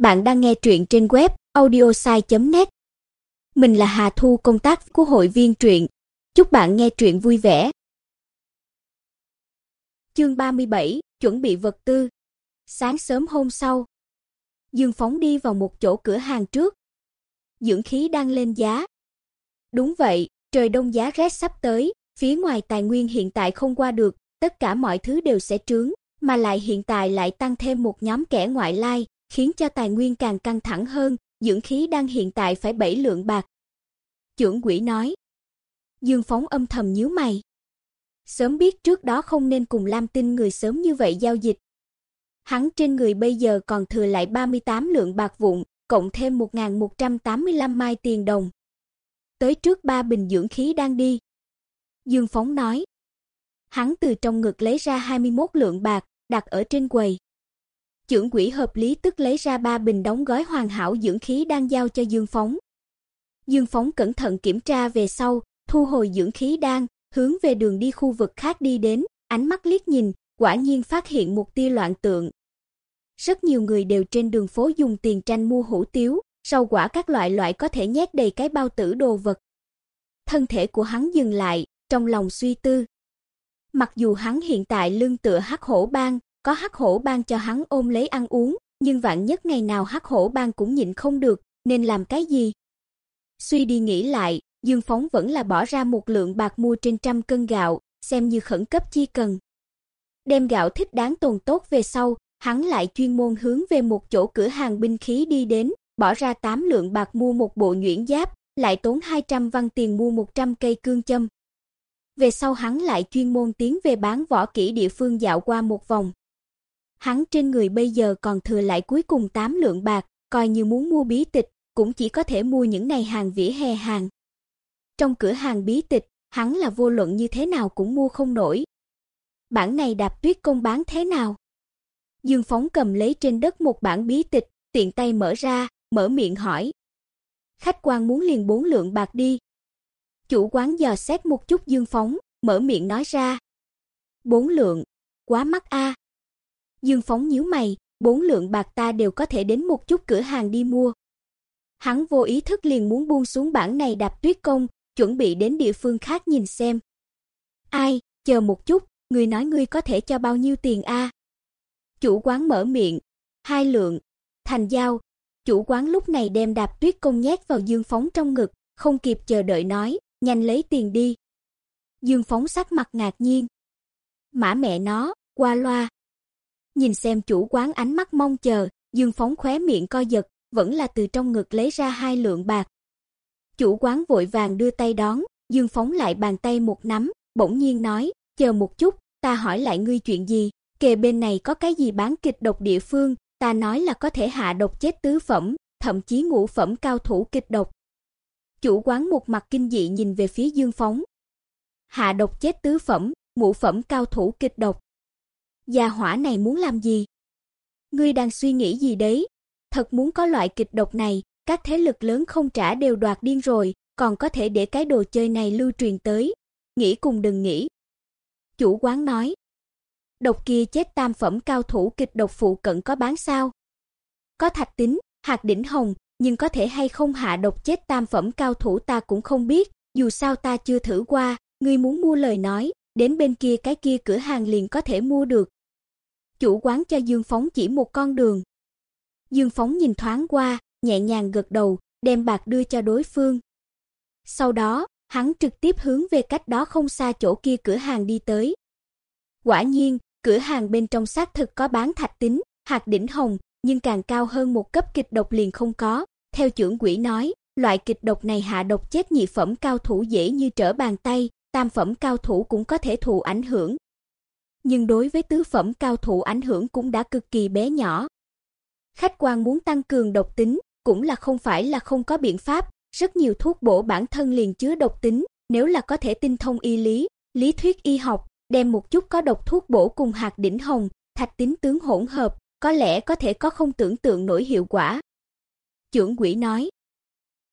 Bạn đang nghe truyện trên web audiosai.net. Mình là Hà Thu công tác của hội viên truyện. Chúc bạn nghe truyện vui vẻ. Chương 37, chuẩn bị vật tư. Sáng sớm hôm sau, Dương Phóng đi vào một chỗ cửa hàng trước. Dưỡng khí đang lên giá. Đúng vậy, trời đông giá rét sắp tới, phía ngoài tài nguyên hiện tại không qua được, tất cả mọi thứ đều sẽ trướng, mà lại hiện tại lại tăng thêm một nhóm kẻ ngoại lai, khiến cho tài nguyên càng căng thẳng hơn, dưỡng khí đang hiện tại phải 7 lượng bạc. Trưởng quỷ nói. Dương Phóng âm thầm nhíu mày. Sớm biết trước đó không nên cùng Lam Tinh người sớm như vậy giao dịch. Hắn trên người bây giờ còn thừa lại 38 lượng bạc vụn, cộng thêm 1185 mai tiền đồng. Tới trước ba bình dưỡng khí đang đi. Dương Phóng nói. Hắn từ trong ngực lấy ra 21 lượng bạc, đặt ở trên quầy. Trưởng quỹ hợp lý tức lấy ra ba bình đóng gói hoàn hảo dưỡng khí đang giao cho Dương Phóng. Dương Phóng cẩn thận kiểm tra về sau, thu hồi dưỡng khí đang, hướng về đường đi khu vực khác đi đến, ánh mắt liếc nhìn, quả nhiên phát hiện một tia loạn tượng. Rất nhiều người đều trên đường phố dùng tiền tranh mua hủ tiếu, rau quả các loại loại có thể nhét đầy cái bao tử đồ vật. Thân thể của hắn dừng lại, trong lòng suy tư. Mặc dù hắn hiện tại lưng tựa hắc hổ bang, có hắc hổ bang cho hắn ôm lấy ăn uống, nhưng vạn nhất ngày nào hắc hổ bang cũng nhịn không được, nên làm cái gì? Suy đi nghĩ lại, Dương Phóng vẫn là bỏ ra một lượng bạc mua trên trăm cân gạo, xem như khẩn cấp chi cần. Đem gạo thích đáng tồn tốt về sau, hắn lại chuyên môn hướng về một chỗ cửa hàng binh khí đi đến, bỏ ra 8 lượng bạc mua một bộ nhuyễn giáp, lại tốn 200 văn tiền mua 100 cây cương châm. Về sau hắn lại chuyên môn tiến về bán võ kỹ địa phương dạo qua một vòng. Hắn trên người bây giờ còn thừa lại cuối cùng 8 lượng bạc, coi như muốn mua bí tịch, cũng chỉ có thể mua những này hàng vỉa hè hàng. Trong cửa hàng bí tịch, hắn là vô luận như thế nào cũng mua không nổi. Bản này đạp tuyết công bán thế nào? Dương Phóng cầm lấy trên đất một bản bí tịch, tiện tay mở ra, mở miệng hỏi. Khách quan muốn liền bốn lượng bạc đi. Chủ quán dò xét một chút Dương Phóng, mở miệng nói ra. Bốn lượng, quá mắc a. Dương Phóng nhíu mày, bốn lượng bạc ta đều có thể đến một chút cửa hàng đi mua. Hắn vô ý thức liền muốn buông xuống bản này đạp tuyết công, chuẩn bị đến địa phương khác nhìn xem. Ai, chờ một chút, người nói ngươi có thể cho bao nhiêu tiền a? Chủ quán mở miệng, hai lượng, thành giao. Chủ quán lúc này đem đạp tuyết công nhét vào Dương Phóng trong ngực, không kịp chờ đợi nói, nhanh lấy tiền đi. Dương Phóng sắc mặt ngạc nhiên. Mã mẹ nó, qua loa, Nhìn xem chủ quán ánh mắt mong chờ, Dương Phóng khóe miệng co giật, vẫn là từ trong ngực lấy ra hai lượng bạc. Chủ quán vội vàng đưa tay đón, Dương Phóng lại bàn tay một nắm, bỗng nhiên nói, "Chờ một chút, ta hỏi lại ngươi chuyện gì? Kề bên này có cái gì bán kịch độc địa phương, ta nói là có thể hạ độc chết tứ phẩm, thậm chí ngũ phẩm cao thủ kịch độc." Chủ quán một mặt kinh dị nhìn về phía Dương Phóng. Hạ độc chết tứ phẩm, ngũ phẩm cao thủ kịch độc. Gia hỏa này muốn làm gì? Ngươi đang suy nghĩ gì đấy? Thật muốn có loại kịch độc này, các thế lực lớn không trả đều đoạt điên rồi, còn có thể để cái đồ chơi này lưu truyền tới. Nghĩ cùng đừng nghĩ. Chủ quán nói. Độc kia chết tam phẩm cao thủ kịch độc phụ cận có bán sao? Có thạch tính, hạt đỉnh hồng, nhưng có thể hay không hạ độc chết tam phẩm cao thủ ta cũng không biết, dù sao ta chưa thử qua, ngươi muốn mua lời nói, đến bên kia cái kia cửa hàng liền có thể mua được. Chủ quán cho Dương Phóng chỉ một con đường. Dương Phóng nhìn thoáng qua, nhẹ nhàng gật đầu, đem bạc đưa cho đối phương. Sau đó, hắn trực tiếp hướng về cách đó không xa chỗ kia cửa hàng đi tới. Quả nhiên, cửa hàng bên trong xác thực có bán thạch tính, hạt đỉnh hồng, nhưng càng cao hơn một cấp kịch độc liền không có. Theo trưởng quỷ nói, loại kịch độc này hạ độc chết nhị phẩm cao thủ dễ như trở bàn tay, tam phẩm cao thủ cũng có thể thụ ảnh hưởng. Nhưng đối với tứ phẩm cao thủ ảnh hưởng cũng đã cực kỳ bé nhỏ. Khách quan muốn tăng cường độc tính, cũng là không phải là không có biện pháp, rất nhiều thuốc bổ bản thân liền chứa độc tính, nếu là có thể tinh thông y lý, lý thuyết y học, đem một chút có độc thuốc bổ cùng hạt đỉnh hồng, thạch tính tướng hỗn hợp, có lẽ có thể có không tưởng tượng nổi hiệu quả. Trưởng quỷ nói.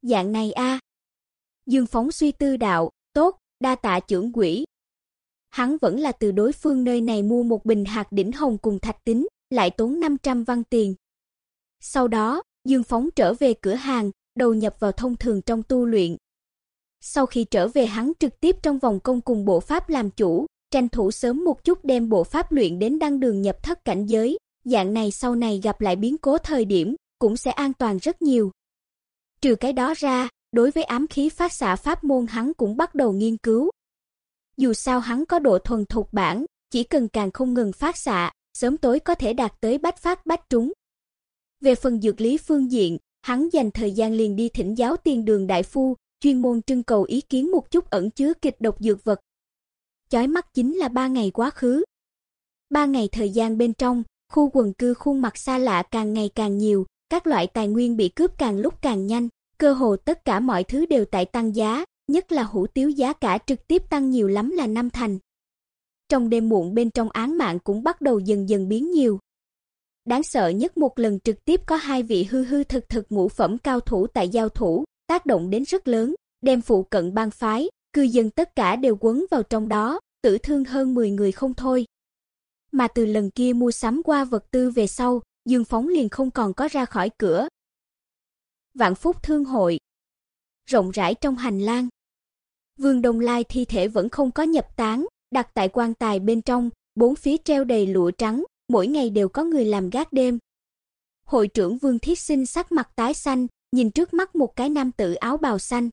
Dạng này a. Dương Phóng suy tư đạo, tốt, đa tạ trưởng quỷ. Hắn vẫn là từ đối phương nơi này mua một bình hạt đỉnh hồng cùng thạch tính, lại tốn 500 văn tiền. Sau đó, Dương Phóng trở về cửa hàng, đầu nhập vào thông thường trong tu luyện. Sau khi trở về hắn trực tiếp trong vòng công cùng bộ pháp làm chủ, tranh thủ sớm một chút đem bộ pháp luyện đến đăng đường nhập thất cảnh giới, dạng này sau này gặp lại biến cố thời điểm cũng sẽ an toàn rất nhiều. Trừ cái đó ra, đối với ám khí phát xạ pháp môn hắn cũng bắt đầu nghiên cứu. Dù sao hắn có độ thuần thục bản, chỉ cần càng không ngừng phát xạ, sớm tối có thể đạt tới bách phát bách trúng. Về phần dược lý phương diện, hắn dành thời gian liền đi thỉnh giáo tiền đường đại phu, chuyên môn trưng cầu ý kiến một chút ẩn chứa kịch độc dược vật. Chói mắt chính là ba ngày quá khứ. Ba ngày thời gian bên trong, khu quần cư khuôn mặt xa lạ càng ngày càng nhiều, các loại tài nguyên bị cướp càng lúc càng nhanh, cơ hồ tất cả mọi thứ đều tại tăng giá, nhất là hủ tiếu giá cả trực tiếp tăng nhiều lắm là năm thành. Trong đêm muộn bên trong án mạng cũng bắt đầu dần dần biến nhiều. Đáng sợ nhất một lần trực tiếp có hai vị hư hư thực thực ngũ phẩm cao thủ tại giao thủ, tác động đến rất lớn, đem phụ cận bang phái, cư dân tất cả đều quấn vào trong đó, tử thương hơn 10 người không thôi. Mà từ lần kia mua sắm qua vật tư về sau, Dương Phóng liền không còn có ra khỏi cửa. Vạn Phúc Thương hội Rộng rãi trong hành lang Vương Đông Lai thi thể vẫn không có nhập táng, đặt tại quan tài bên trong, bốn phía treo đầy lụa trắng, mỗi ngày đều có người làm gác đêm. Hội trưởng Vương Thiết Sinh sắc mặt tái xanh, nhìn trước mắt một cái nam tử áo bào xanh.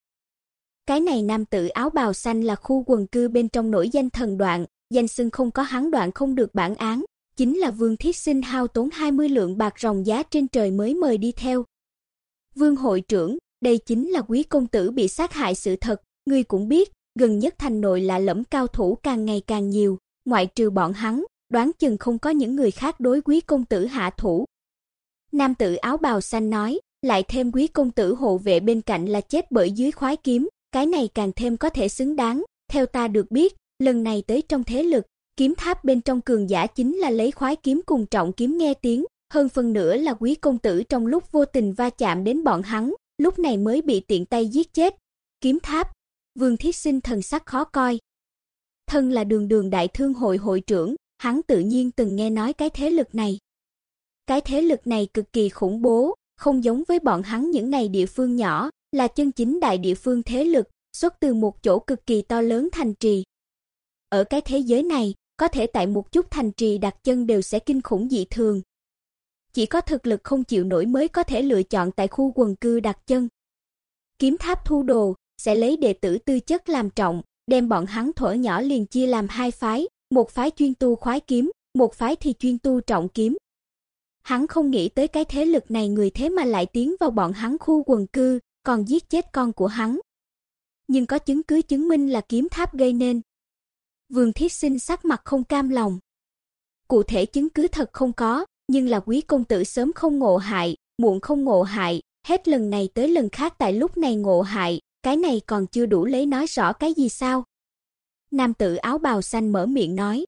Cái này nam tử áo bào xanh là khu quần cư bên trong nổi danh thần đoạn, danh xưng không có hắn đoạn không được bản án, chính là Vương Thiết Sinh hao tốn 20 lượng bạc ròng giá trên trời mới mời đi theo. Vương hội trưởng, đây chính là quý công tử bị sát hại sự thật, ngươi cũng biết, gần nhất thành nội là lẫm cao thủ càng ngày càng nhiều, ngoại trừ bọn hắn, đoán chừng không có những người khác đối quý công tử hạ thủ. Nam tử áo bào xanh nói, lại thêm quý công tử hộ vệ bên cạnh là chết bởi dưới khoái kiếm, cái này càng thêm có thể xứng đáng, theo ta được biết, lần này tới trong thế lực, kiếm tháp bên trong cường giả chính là lấy khoái kiếm cùng trọng kiếm nghe tiếng, hơn phần nữa là quý công tử trong lúc vô tình va chạm đến bọn hắn, lúc này mới bị tiện tay giết chết. Kiếm tháp, Vương Thiết Sinh thần sắc khó coi. Thân là đường đường đại thương hội hội trưởng, hắn tự nhiên từng nghe nói cái thế lực này. Cái thế lực này cực kỳ khủng bố, không giống với bọn hắn những này địa phương nhỏ, là chân chính đại địa phương thế lực, xuất từ một chỗ cực kỳ to lớn thành trì. Ở cái thế giới này, có thể tại một chút thành trì đặt chân đều sẽ kinh khủng dị thường. Chỉ có thực lực không chịu nổi mới có thể lựa chọn tại khu quần cư đặt chân. Kiếm tháp thu đồ sẽ lấy đệ tử tư chất làm trọng, đem bọn hắn thuở nhỏ liền chia làm hai phái, một phái chuyên tu khoái kiếm, một phái thì chuyên tu trọng kiếm. Hắn không nghĩ tới cái thế lực này người thế mà lại tiến vào bọn hắn khu quần cư, còn giết chết con của hắn. Nhưng có chứng cứ chứng minh là kiếm tháp gây nên. Vương Thiết Sinh sắc mặt không cam lòng. Cụ thể chứng cứ thật không có, nhưng là quý công tử sớm không ngộ hại, muộn không ngộ hại, hết lần này tới lần khác tại lúc này ngộ hại, cái này còn chưa đủ lấy nói rõ cái gì sao? Nam tử áo bào xanh mở miệng nói.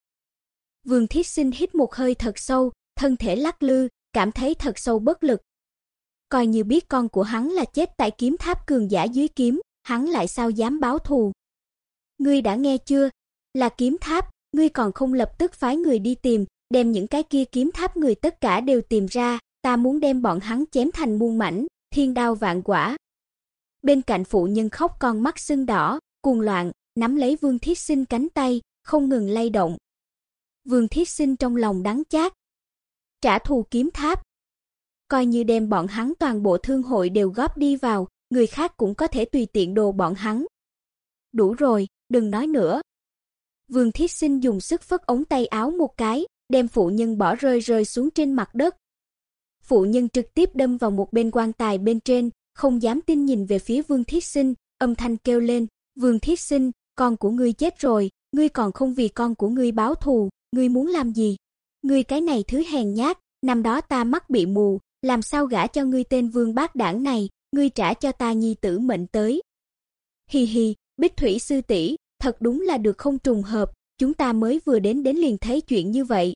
Vương Thiết Sinh hít một hơi thật sâu, thân thể lắc lư, cảm thấy thật sâu bất lực. Coi như biết con của hắn là chết tại kiếm tháp cường giả dưới kiếm, hắn lại sao dám báo thù? Ngươi đã nghe chưa? Là kiếm tháp, ngươi còn không lập tức phái người đi tìm, đem những cái kia kiếm tháp người tất cả đều tìm ra, ta muốn đem bọn hắn chém thành muôn mảnh, thiên đao vạn quả. Bên cạnh phụ nhân khóc con mắt sưng đỏ, cuồng loạn, nắm lấy Vương Thiết Sinh cánh tay, không ngừng lay động. Vương Thiết Sinh trong lòng đắng chát. Trả thù kiếm tháp. Coi như đem bọn hắn toàn bộ thương hội đều góp đi vào, người khác cũng có thể tùy tiện đồ bọn hắn. Đủ rồi, đừng nói nữa. Vương Thiết Sinh dùng sức phất ống tay áo một cái, đem phụ nhân bỏ rơi rơi xuống trên mặt đất. Phụ nhân trực tiếp đâm vào một bên quan tài bên trên, không dám tin nhìn về phía Vương Thiết Sinh, âm thanh kêu lên, "Vương Thiết Sinh, con của ngươi chết rồi, ngươi còn không vì con của ngươi báo thù, ngươi muốn làm gì? Ngươi cái này thứ hèn nhát, năm đó ta mắt bị mù, làm sao gả cho ngươi tên Vương Bác Đảng này, ngươi trả cho ta nhi tử mệnh tới." Hi hi, Bích Thủy sư tỷ, thật đúng là được không trùng hợp, chúng ta mới vừa đến đến liền thấy chuyện như vậy.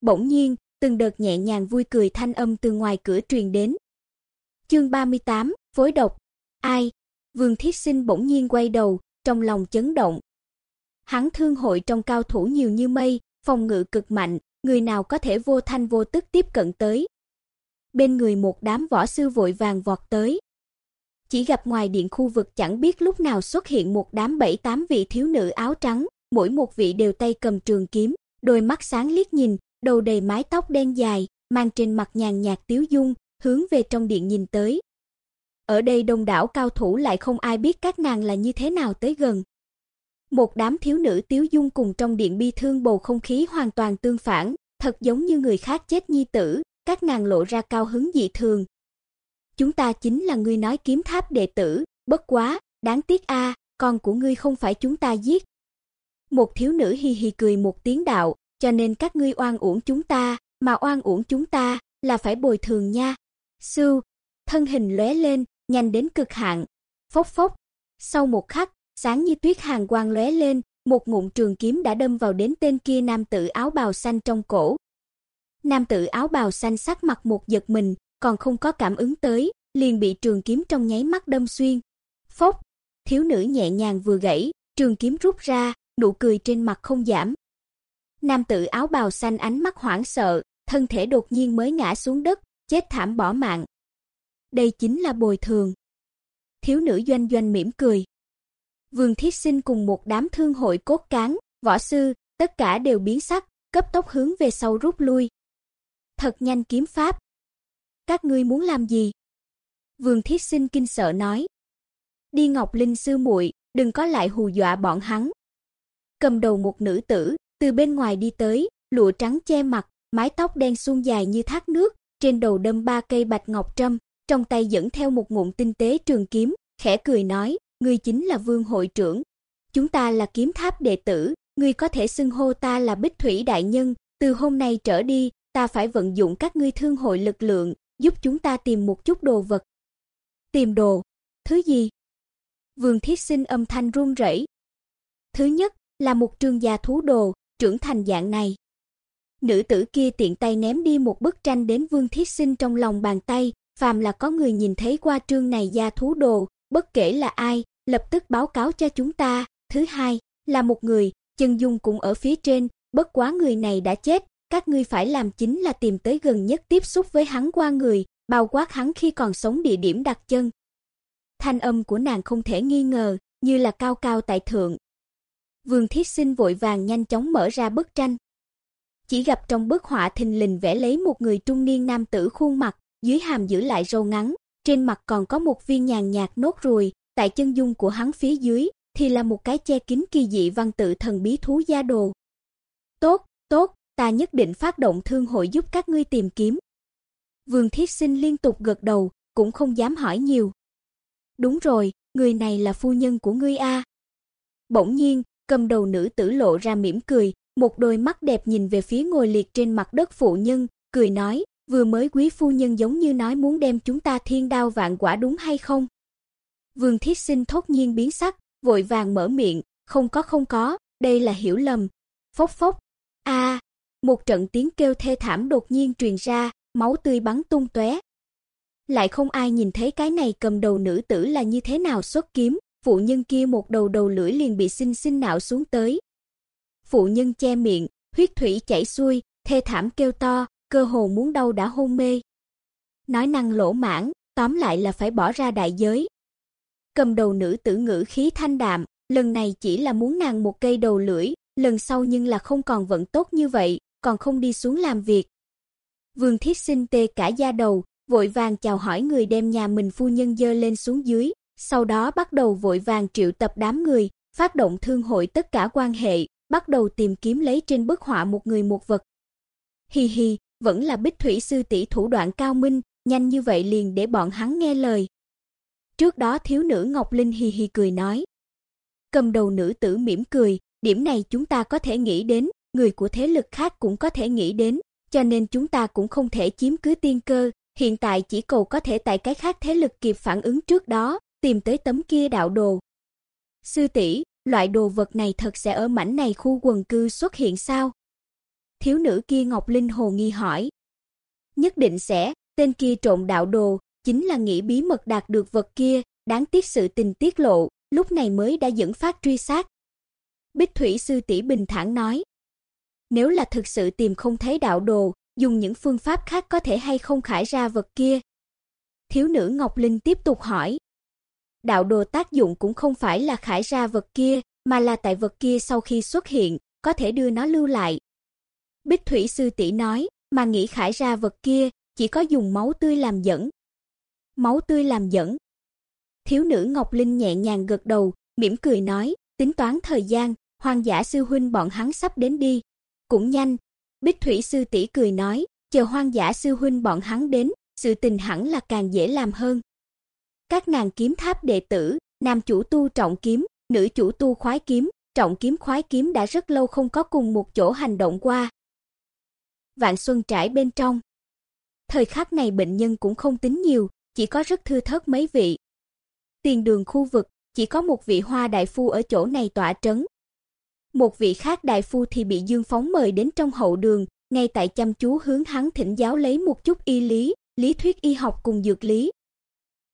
Bỗng nhiên, từng đợt nhẹ nhàng vui cười thanh âm từ ngoài cửa truyền đến. Chương 38, phối độc. Ai? Vương Thiết Sinh bỗng nhiên quay đầu, trong lòng chấn động. Hắn thương hội trong cao thủ nhiều như mây, phòng ngự cực mạnh, người nào có thể vô thanh vô tức tiếp cận tới. bên người một đám võ sư vội vàng vọt tới. Chỉ gặp ngoài điện khu vực chẳng biết lúc nào xuất hiện một đám bảy tám vị thiếu nữ áo trắng, mỗi một vị đều tay cầm trường kiếm, đôi mắt sáng liếc nhìn, đầu đầy mái tóc đen dài, mang trên mặt nhàn nhạt tiếu dung, hướng về trong điện nhìn tới. Ở đây đông đảo cao thủ lại không ai biết các nàng là như thế nào tới gần. Một đám thiếu nữ tiếu dung cùng trong điện bi thương bầu không khí hoàn toàn tương phản, thật giống như người khác chết nhi tử, các nàng lộ ra cao hứng dị thường. Chúng ta chính là ngươi nói kiếm tháp đệ tử, bất quá, đáng tiếc a, con của ngươi không phải chúng ta giết. Một thiếu nữ hi hi cười một tiếng đạo, cho nên các ngươi oan uổng chúng ta, mà oan uổng chúng ta là phải bồi thường nha. Sưu, thân hình lóe lên, nhanh đến cực hạn. Phốc phốc. Sau một khắc, sáng như tuyết hàng quang lóe lên, một ngụm trường kiếm đã đâm vào đến tên kia nam tử áo bào xanh trong cổ. Nam tử áo bào xanh sắc mặt một giật mình, còn không có cảm ứng tới, liền bị trường kiếm trong nháy mắt đâm xuyên. Phốc, thiếu nữ nhẹ nhàng vừa gãy, trường kiếm rút ra, nụ cười trên mặt không giảm. Nam tử áo bào xanh ánh mắt hoảng sợ, thân thể đột nhiên mới ngã xuống đất, chết thảm bỏ mạng. Đây chính là bồi thường. Thiếu nữ doanh doanh mỉm cười. Vương Thiết Sinh cùng một đám thương hội cốt cán, võ sư, tất cả đều biến sắc, cấp tốc hướng về sau rút lui. Thật nhanh kiếm pháp. Các ngươi muốn làm gì? Vương Thiết Sinh kinh sợ nói. Đi Ngọc Linh sư muội, đừng có lại hù dọa bọn hắn. Cầm đầu một nữ tử, từ bên ngoài đi tới, lụa trắng che mặt, mái tóc đen suôn dài như thác nước, trên đầu đâm ba cây bạch ngọc trâm, trong tay dẫn theo một ngụm tinh tế trường kiếm, khẽ cười nói, ngươi chính là Vương hội trưởng. Chúng ta là kiếm tháp đệ tử, ngươi có thể xưng hô ta là Bích Thủy đại nhân, từ hôm nay trở đi, ta phải vận dụng các ngươi thương hội lực lượng, giúp chúng ta tìm một chút đồ vật. Tìm đồ? Thứ gì? Vương Thiết Sinh âm thanh run rẩy. Thứ nhất là một trường gia thú đồ, trưởng thành dạng này. Nữ tử kia tiện tay ném đi một bức tranh đến Vương Thiết Sinh trong lòng bàn tay, phàm là có người nhìn thấy qua trương này gia thú đồ, bất kể là ai, lập tức báo cáo cho chúng ta. Thứ hai, là một người, chân dung cũng ở phía trên, bất quá người này đã chết, các ngươi phải làm chính là tìm tới gần nhất tiếp xúc với hắn qua người, bao quát hắn khi còn sống địa điểm đặt chân. Thanh âm của nàng không thể nghi ngờ, như là cao cao tại thượng. Vương Thiết Sinh vội vàng nhanh chóng mở ra bức tranh. Chỉ gặp trong bức họa thình lình vẽ lấy một người trung niên nam tử khuôn mặt, dưới hàm giữ lại râu ngắn, trên mặt còn có một viên nhàn nhạt nốt ruồi, tại chân dung của hắn phía dưới thì là một cái che kín kỳ dị văn tự thần bí thú gia đồ. Tốt, tốt, ta nhất định phát động thương hội giúp các ngươi tìm kiếm. Vương Thiết Sinh liên tục gật đầu, cũng không dám hỏi nhiều. Đúng rồi, người này là phu nhân của ngươi a. Bỗng nhiên, cầm đầu nữ tử lộ ra mỉm cười, một đôi mắt đẹp nhìn về phía ngồi liệt trên mặt đất phụ nhân, cười nói, vừa mới quý phu nhân giống như nói muốn đem chúng ta thiên đao vạn quả đúng hay không? Vương Thiết Sinh thốt nhiên biến sắc, vội vàng mở miệng, không có không có, đây là hiểu lầm. Phốc phốc. A, một trận tiếng kêu thê thảm đột nhiên truyền ra, máu tươi bắn tung tóe. Lại không ai nhìn thấy cái này cầm đầu nữ tử là như thế nào xuất kiếm, phụ nhân kia một đầu đầu lưỡi liền bị sinh sinh nạo xuống tới. Phụ nhân che miệng, huyết thủy chảy xuôi, thê thảm kêu to, cơ hồ muốn đau đã hôn mê. Nói năng lỗ mãn, tóm lại là phải bỏ ra đại giới. Cầm đầu nữ tử ngữ khí thanh đạm, lần này chỉ là muốn nàng một cây đầu lưỡi, lần sau nhưng là không còn vận tốt như vậy, còn không đi xuống làm việc. Vương Thiết Sinh tê cả da đầu, vội vàng chào hỏi người đem nhà mình phu nhân dơ lên xuống dưới, sau đó bắt đầu vội vàng triệu tập đám người, phát động thương hội tất cả quan hệ, bắt đầu tìm kiếm lấy trên bức họa một người một vật. Hi hi, vẫn là Bích Thủy sư tỷ thủ đoạn cao minh, nhanh như vậy liền để bọn hắn nghe lời. Trước đó thiếu nữ Ngọc Linh hi hi cười nói. Cầm đầu nữ tử mỉm cười, điểm này chúng ta có thể nghĩ đến, người của thế lực khác cũng có thể nghĩ đến, cho nên chúng ta cũng không thể chiếm cứ tiên cơ, hiện tại chỉ cầu có thể tại cái khác thế lực kịp phản ứng trước đó, tìm tới tấm kia đạo đồ. Sư tỷ, loại đồ vật này thật sẽ ở mảnh này khu quần cư xuất hiện sao? Thiếu nữ kia Ngọc Linh hồ nghi hỏi. Nhất định sẽ, tên kia trộn đạo đồ, chính là nghĩ bí mật đạt được vật kia, đáng tiếc sự tình tiết lộ, lúc này mới đã dẫn phát truy sát. Bích Thủy sư tỷ bình thản nói. Nếu là thực sự tìm không thấy đạo đồ, dùng những phương pháp khác có thể hay không khải ra vật kia. Thiếu nữ Ngọc Linh tiếp tục hỏi. Đạo đồ tác dụng cũng không phải là khải ra vật kia, mà là tại vật kia sau khi xuất hiện, có thể đưa nó lưu lại. Bích Thủy sư tỷ nói, mà nghĩ khải ra vật kia, chỉ có dùng máu tươi làm dẫn. Máu tươi làm dẫn. Thiếu nữ Ngọc Linh nhẹ nhàng gật đầu, mỉm cười nói, tính toán thời gian, Hoàng giả sư huynh bọn hắn sắp đến đi. Cũng nhanh. Bích Thủy sư tỷ cười nói, chờ Hoàng giả sư huynh bọn hắn đến, sự tình hẳn là càng dễ làm hơn. Các nàng kiếm tháp đệ tử, nam chủ tu trọng kiếm, nữ chủ tu khoái kiếm, trọng kiếm khoái kiếm đã rất lâu không có cùng một chỗ hành động qua. Vạn Xuân trải bên trong. Thời khắc này bệnh nhân cũng không tính nhiều, chỉ có rất thưa thớt mấy vị. Tiền đường khu vực, chỉ có một vị hoa đại phu ở chỗ này tỏa trấn. Một vị khác đại phu thì bị Dương Phóng mời đến trong hậu đường, ngay tại chăm chú hướng hắn thỉnh giáo lấy một chút y lý, lý thuyết y học cùng dược lý.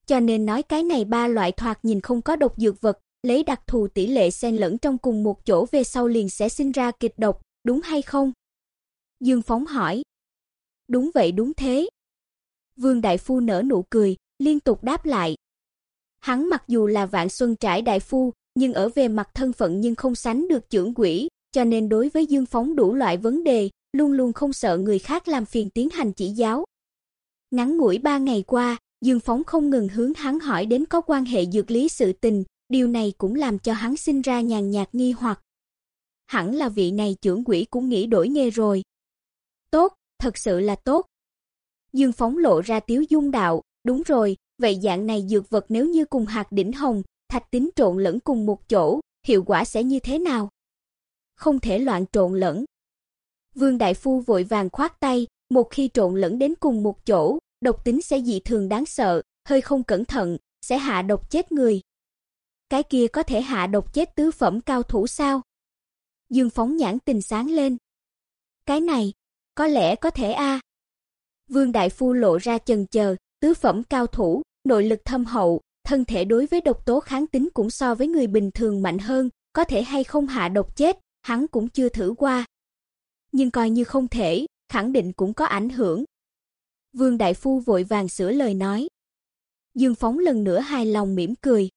Cho nên nói cái này ba loại thoạt nhìn không có độc dược vật, lấy đặc thù tỷ lệ xen lẫn trong cùng một chỗ về sau liền sẽ sinh ra kịch độc, đúng hay không? Dương Phóng hỏi. Đúng vậy đúng thế. Vương Đại Phu nở nụ cười, liên tục đáp lại. Hắn mặc dù là vạn xuân trải đại phu, nhưng ở về mặt thân phận nhưng không sánh được trưởng quỷ, cho nên đối với Dương Phóng đủ loại vấn đề, luôn luôn không sợ người khác làm phiền tiến hành chỉ giáo. Ngắn ngủi ba ngày qua, Dương Phóng không ngừng hướng hắn hỏi đến có quan hệ dược lý sự tình, điều này cũng làm cho hắn sinh ra nhàn nhạt nghi hoặc. Hẳn là vị này trưởng quỷ cũng nghĩ đổi nghề rồi. Tốt, thật sự là tốt. Dương Phóng lộ ra tiếu dung đạo, đúng rồi, vậy dạng này dược vật nếu như cùng hạt đỉnh hồng, thạch tín trộn lẫn cùng một chỗ, hiệu quả sẽ như thế nào? Không thể loạn trộn lẫn. Vương đại phu vội vàng khoát tay, một khi trộn lẫn đến cùng một chỗ, độc tính sẽ dị thường đáng sợ, hơi không cẩn thận sẽ hạ độc chết người. Cái kia có thể hạ độc chết tứ phẩm cao thủ sao? Dương phóng nhãn tình sáng lên. Cái này, có lẽ có thể a. Vương đại phu lộ ra chần chờ, tứ phẩm cao thủ, nội lực thâm hậu, thân thể đối với độc tố kháng tính cũng so với người bình thường mạnh hơn, có thể hay không hạ độc chết, hắn cũng chưa thử qua. Nhưng coi như không thể, khẳng định cũng có ảnh hưởng. Vương đại phu vội vàng sửa lời nói. Dương Phóng lần nữa hài lòng mỉm cười.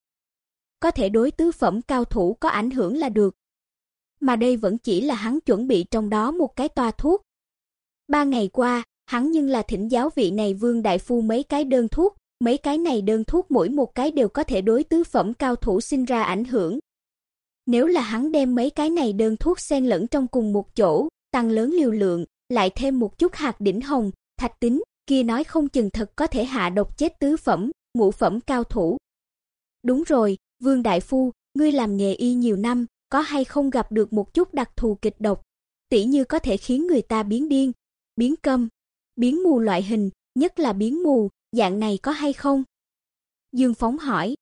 Có thể đối tứ phẩm cao thủ có ảnh hưởng là được. Mà đây vẫn chỉ là hắn chuẩn bị trong đó một cái toa thuốc. Ba ngày qua, hắn nhưng là thỉnh giáo vị này Vương đại phu mấy cái đơn thuốc, mấy cái này đơn thuốc mỗi một cái đều có thể đối tứ phẩm cao thủ sinh ra ảnh hưởng. Nếu là hắn đem mấy cái này đơn thuốc xen lẫn trong cùng một chỗ, tăng lớn liều lượng, lại thêm một chút hạt đỉnh hồng, thạch tính, kia nói không chừng thật có thể hạ độc chết tứ phẩm, ngũ phẩm cao thủ. Đúng rồi, Vương đại phu, ngươi làm nghề y nhiều năm, có hay không gặp được một chút đặc thù kịch độc, tỉ như có thể khiến người ta biến điên, biến câm, biến mù loại hình, nhất là biến mù, dạng này có hay không? Dương Phóng hỏi.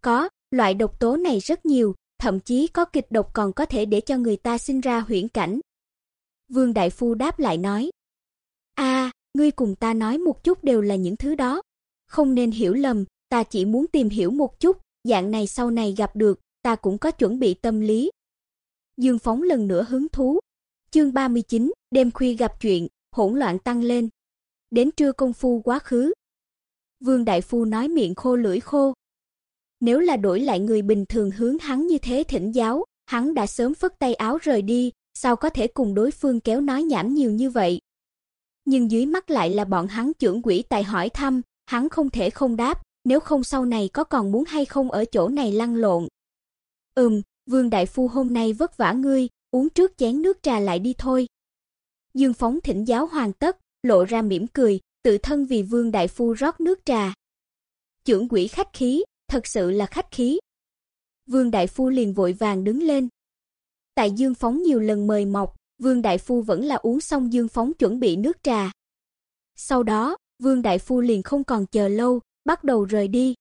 Có, loại độc tố này rất nhiều, thậm chí có kịch độc còn có thể để cho người ta sinh ra huyễn cảnh. Vương Đại Phu đáp lại nói. a ngươi cùng ta nói một chút đều là những thứ đó. Không nên hiểu lầm, ta chỉ muốn tìm hiểu một chút, dạng này sau này gặp được, ta cũng có chuẩn bị tâm lý. Dương Phóng lần nữa hứng thú. Chương 39, đêm khuya gặp chuyện, hỗn loạn tăng lên. Đến trưa công phu quá khứ. Vương đại phu nói miệng khô lưỡi khô. Nếu là đổi lại người bình thường hướng hắn như thế thỉnh giáo, hắn đã sớm phất tay áo rời đi, sao có thể cùng đối phương kéo nói nhảm nhiều như vậy. Nhưng dưới mắt lại là bọn hắn trưởng quỷ tài hỏi thăm, hắn không thể không đáp, nếu không sau này có còn muốn hay không ở chỗ này lăn lộn. Ừm, Vương đại phu hôm nay vất vả ngươi, uống trước chén nước trà lại đi thôi. Dương Phóng thỉnh giáo hoàn tất, lộ ra mỉm cười, tự thân vì Vương đại phu rót nước trà. Trưởng quỷ khách khí, thật sự là khách khí. Vương đại phu liền vội vàng đứng lên. Tại Dương Phóng nhiều lần mời mọc, Vương đại phu vẫn là uống xong Dương Phóng chuẩn bị nước trà. Sau đó, Vương đại phu liền không còn chờ lâu, bắt đầu rời đi.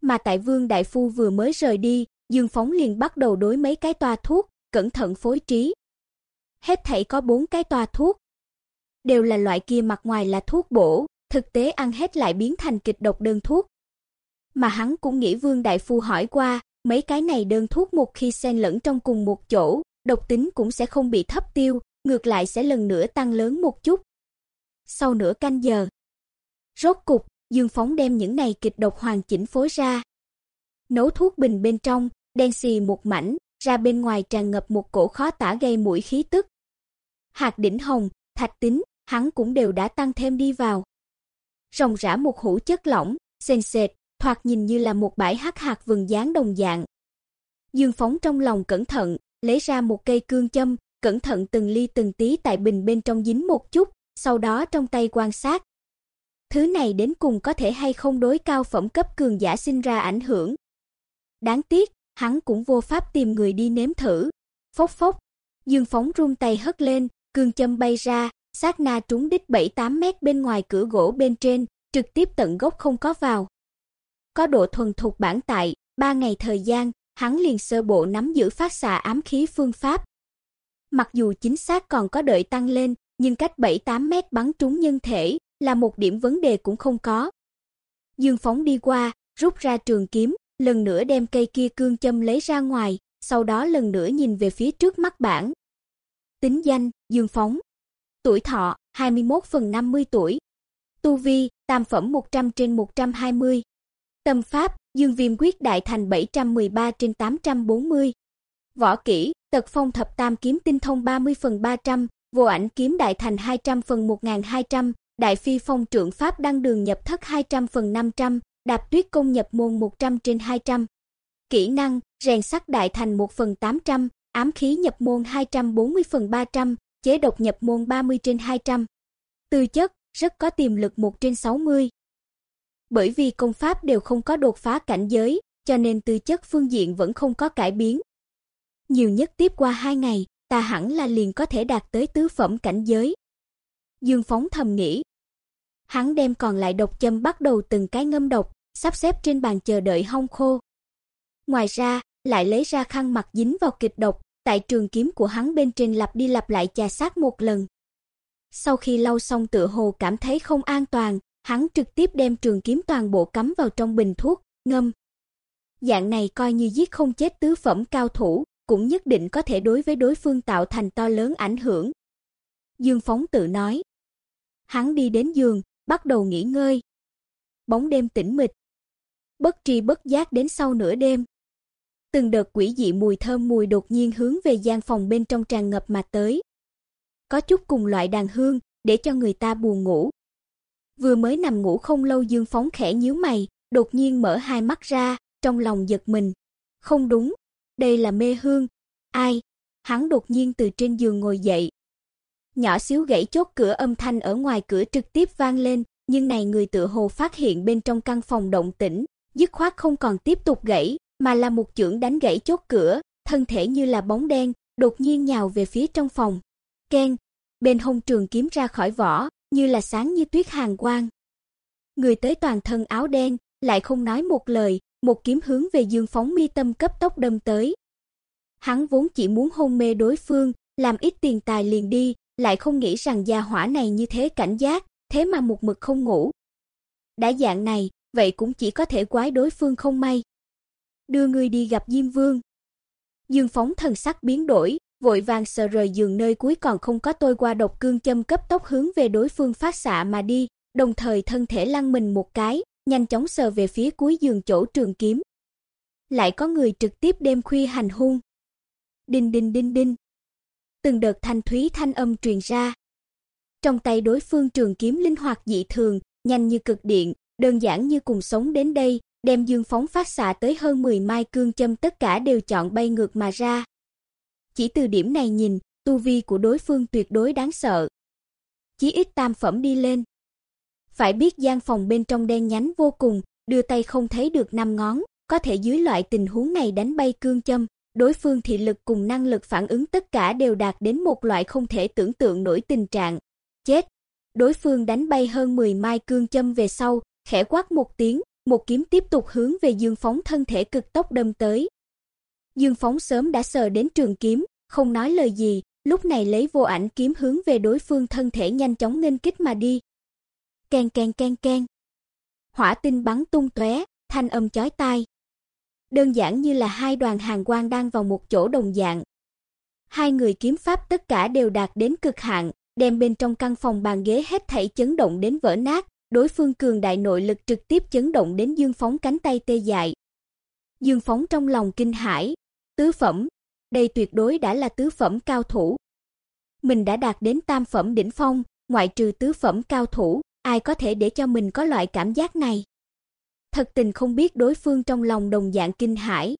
Mà tại Vương đại phu vừa mới rời đi, Dương Phóng liền bắt đầu đối mấy cái toa thuốc, cẩn thận phối trí. Hết thảy có bốn cái toa thuốc, đều là loại kia mặt ngoài là thuốc bổ, thực tế ăn hết lại biến thành kịch độc đơn thuốc. Mà hắn cũng nghĩ Vương đại phu hỏi qua, mấy cái này đơn thuốc một khi xen lẫn trong cùng một chỗ, độc tính cũng sẽ không bị thấp tiêu, ngược lại sẽ lần nữa tăng lớn một chút, Sau nửa canh giờ, rốt cục, Dương Phóng đem những này kịch độc hoàn chỉnh phối ra. Nấu thuốc bình bên trong, đen xì một mảnh, ra bên ngoài tràn ngập một cổ khó tả gây mũi khí tức. Hạt đỉnh hồng, thạch tính, hắn cũng đều đã tăng thêm đi vào. Rồng rã một hũ chất lỏng, sền sệt, thoạt nhìn như là một bãi hắc hạt vừng dáng đồng dạng. Dương Phóng trong lòng cẩn thận, lấy ra một cây cương châm, cẩn thận từng ly từng tí tại bình bên trong dính một chút, sau đó trong tay quan sát. Thứ này đến cùng có thể hay không đối cao phẩm cấp cường giả sinh ra ảnh hưởng. Đáng tiếc, hắn cũng vô pháp tìm người đi nếm thử. Phốc phốc, Dương Phóng run tay hất lên, cương châm bay ra, sát na trúng đích 7-8 mét bên ngoài cửa gỗ bên trên, trực tiếp tận gốc không có vào. Có độ thuần thục bản tại, 3 ngày thời gian, hắn liền sơ bộ nắm giữ phát xạ ám khí phương pháp. Mặc dù chính xác còn có đợi tăng lên, nhưng cách 7-8 mét bắn trúng nhân thể là một điểm vấn đề cũng không có. Dương Phóng đi qua, rút ra trường kiếm, lần nữa đem cây kia cương châm lấy ra ngoài, sau đó lần nữa nhìn về phía trước mắt bảng. Tính danh: Dương Phóng. Tuổi thọ: 21 phần 50 tuổi. Tu vi: Tam phẩm 100 trên 120. Tâm pháp: Dương Viêm quyết đại thành 713 trên 840. Võ kỹ: Tật phong thập tam kiếm tinh thông 30 phần 300, vô ảnh kiếm đại thành 200 phần 1200, đại phi phong trượng pháp đăng đường nhập thất 200 phần 500, đạp tuyết công nhập môn 100 trên 200. Kỹ năng: rèn sắt đại thành 1 phần 800, ám khí nhập môn 240 phần 300, chế độc nhập môn 30 trên 200. Tư chất: rất có tiềm lực 1 trên 60. Bởi vì công pháp đều không có đột phá cảnh giới, cho nên tư chất phương diện vẫn không có cải biến. Nhiều nhất tiếp qua 2 ngày, ta hẳn là liền có thể đạt tới tứ phẩm cảnh giới. Dương Phóng thầm nghĩ. Hắn đem còn lại độc châm bắt đầu từng cái ngâm độc, sắp xếp trên bàn chờ đợi hong khô. Ngoài ra, lại lấy ra khăn mặt dính vào kịch độc, tại trường kiếm của hắn bên trên lặp đi lặp lại chà sát một lần. Sau khi lau xong tựa hồ cảm thấy không an toàn, hắn trực tiếp đem trường kiếm toàn bộ cắm vào trong bình thuốc, ngâm. Dạng này coi như giết không chết tứ phẩm cao thủ, cũng nhất định có thể đối với đối phương tạo thành to lớn ảnh hưởng. Dương Phóng tự nói. Hắn đi đến giường, bắt đầu nghỉ ngơi. Bóng đêm tĩnh mịch. Bất tri bất giác đến sau nửa đêm. Từng đợt quỷ dị mùi thơm mùi đột nhiên hướng về gian phòng bên trong tràn ngập mà tới. Có chút cùng loại đàn hương, để cho người ta buồn ngủ. Vừa mới nằm ngủ không lâu Dương Phóng khẽ nhíu mày, đột nhiên mở hai mắt ra, trong lòng giật mình. Không đúng, đây là mê hương. Ai? Hắn đột nhiên từ trên giường ngồi dậy. Nhỏ xíu gãy chốt cửa âm thanh ở ngoài cửa trực tiếp vang lên, nhưng này người tựa hồ phát hiện bên trong căn phòng động tĩnh, dứt khoát không còn tiếp tục gãy, mà là một chưởng đánh gãy chốt cửa, thân thể như là bóng đen, đột nhiên nhào về phía trong phòng. Ken, bên hông trường kiếm ra khỏi vỏ, như là sáng như tuyết hàng quang. Người tới toàn thân áo đen, lại không nói một lời, một kiếm hướng về Dương Phóng mi tâm cấp tốc đâm tới. Hắn vốn chỉ muốn hôn mê đối phương, làm ít tiền tài liền đi, lại không nghĩ rằng gia hỏa này như thế cảnh giác, thế mà một mực không ngủ. Đã dạng này, vậy cũng chỉ có thể quái đối phương không may. Đưa người đi gặp Diêm Vương. Dương Phóng thần sắc biến đổi, vội vàng sờ rời giường nơi cuối còn không có tôi qua độc cương châm cấp tốc hướng về đối phương phát xạ mà đi, đồng thời thân thể lăn mình một cái, nhanh chóng sờ về phía cuối giường chỗ trường kiếm. Lại có người trực tiếp đêm khuya hành hung. Đinh đinh đinh đinh. Từng đợt thanh thúy thanh âm truyền ra. Trong tay đối phương trường kiếm linh hoạt dị thường, nhanh như cực điện, đơn giản như cùng sống đến đây, đem dương phóng phát xạ tới hơn 10 mai cương châm tất cả đều chọn bay ngược mà ra. Chỉ từ điểm này nhìn, tu vi của đối phương tuyệt đối đáng sợ. Chí ít tam phẩm đi lên. Phải biết gian phòng bên trong đen nhánh vô cùng, đưa tay không thấy được năm ngón, có thể dưới loại tình huống này đánh bay cương châm, đối phương thị lực cùng năng lực phản ứng tất cả đều đạt đến một loại không thể tưởng tượng nổi tình trạng. Chết. Đối phương đánh bay hơn 10 mai cương châm về sau, khẽ quát một tiếng, một kiếm tiếp tục hướng về Dương Phóng thân thể cực tốc đâm tới. Dương Phóng sớm đã sờ đến trường kiếm, không nói lời gì, lúc này lấy vô ảnh kiếm hướng về đối phương thân thể nhanh chóng nghênh kích mà đi. Keng keng keng keng. Hỏa tinh bắn tung tóe, thanh âm chói tai. Đơn giản như là hai đoàn hàng quang đang vào một chỗ đồng dạng. Hai người kiếm pháp tất cả đều đạt đến cực hạn, đem bên trong căn phòng bàn ghế hết thảy chấn động đến vỡ nát, đối phương cường đại nội lực trực tiếp chấn động đến Dương Phóng cánh tay tê dại. Dương Phóng trong lòng kinh hãi, tứ phẩm, đây tuyệt đối đã là tứ phẩm cao thủ. Mình đã đạt đến tam phẩm đỉnh phong, ngoại trừ tứ phẩm cao thủ, ai có thể để cho mình có loại cảm giác này. Thật tình không biết đối phương trong lòng đồng dạng kinh hãi.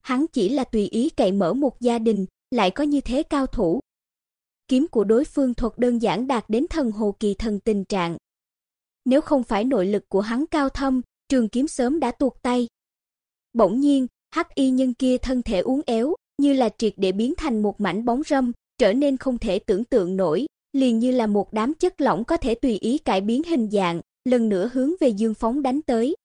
Hắn chỉ là tùy ý cậy mở một gia đình, lại có như thế cao thủ. Kiếm của đối phương thuật đơn giản đạt đến thần hồ kỳ thần tình trạng. Nếu không phải nội lực của hắn cao thâm, trường kiếm sớm đã tuột tay. Bỗng nhiên, hắc y nhân kia thân thể uốn éo, như là triệt để biến thành một mảnh bóng râm, trở nên không thể tưởng tượng nổi, liền như là một đám chất lỏng có thể tùy ý cải biến hình dạng, lần nữa hướng về Dương Phóng đánh tới.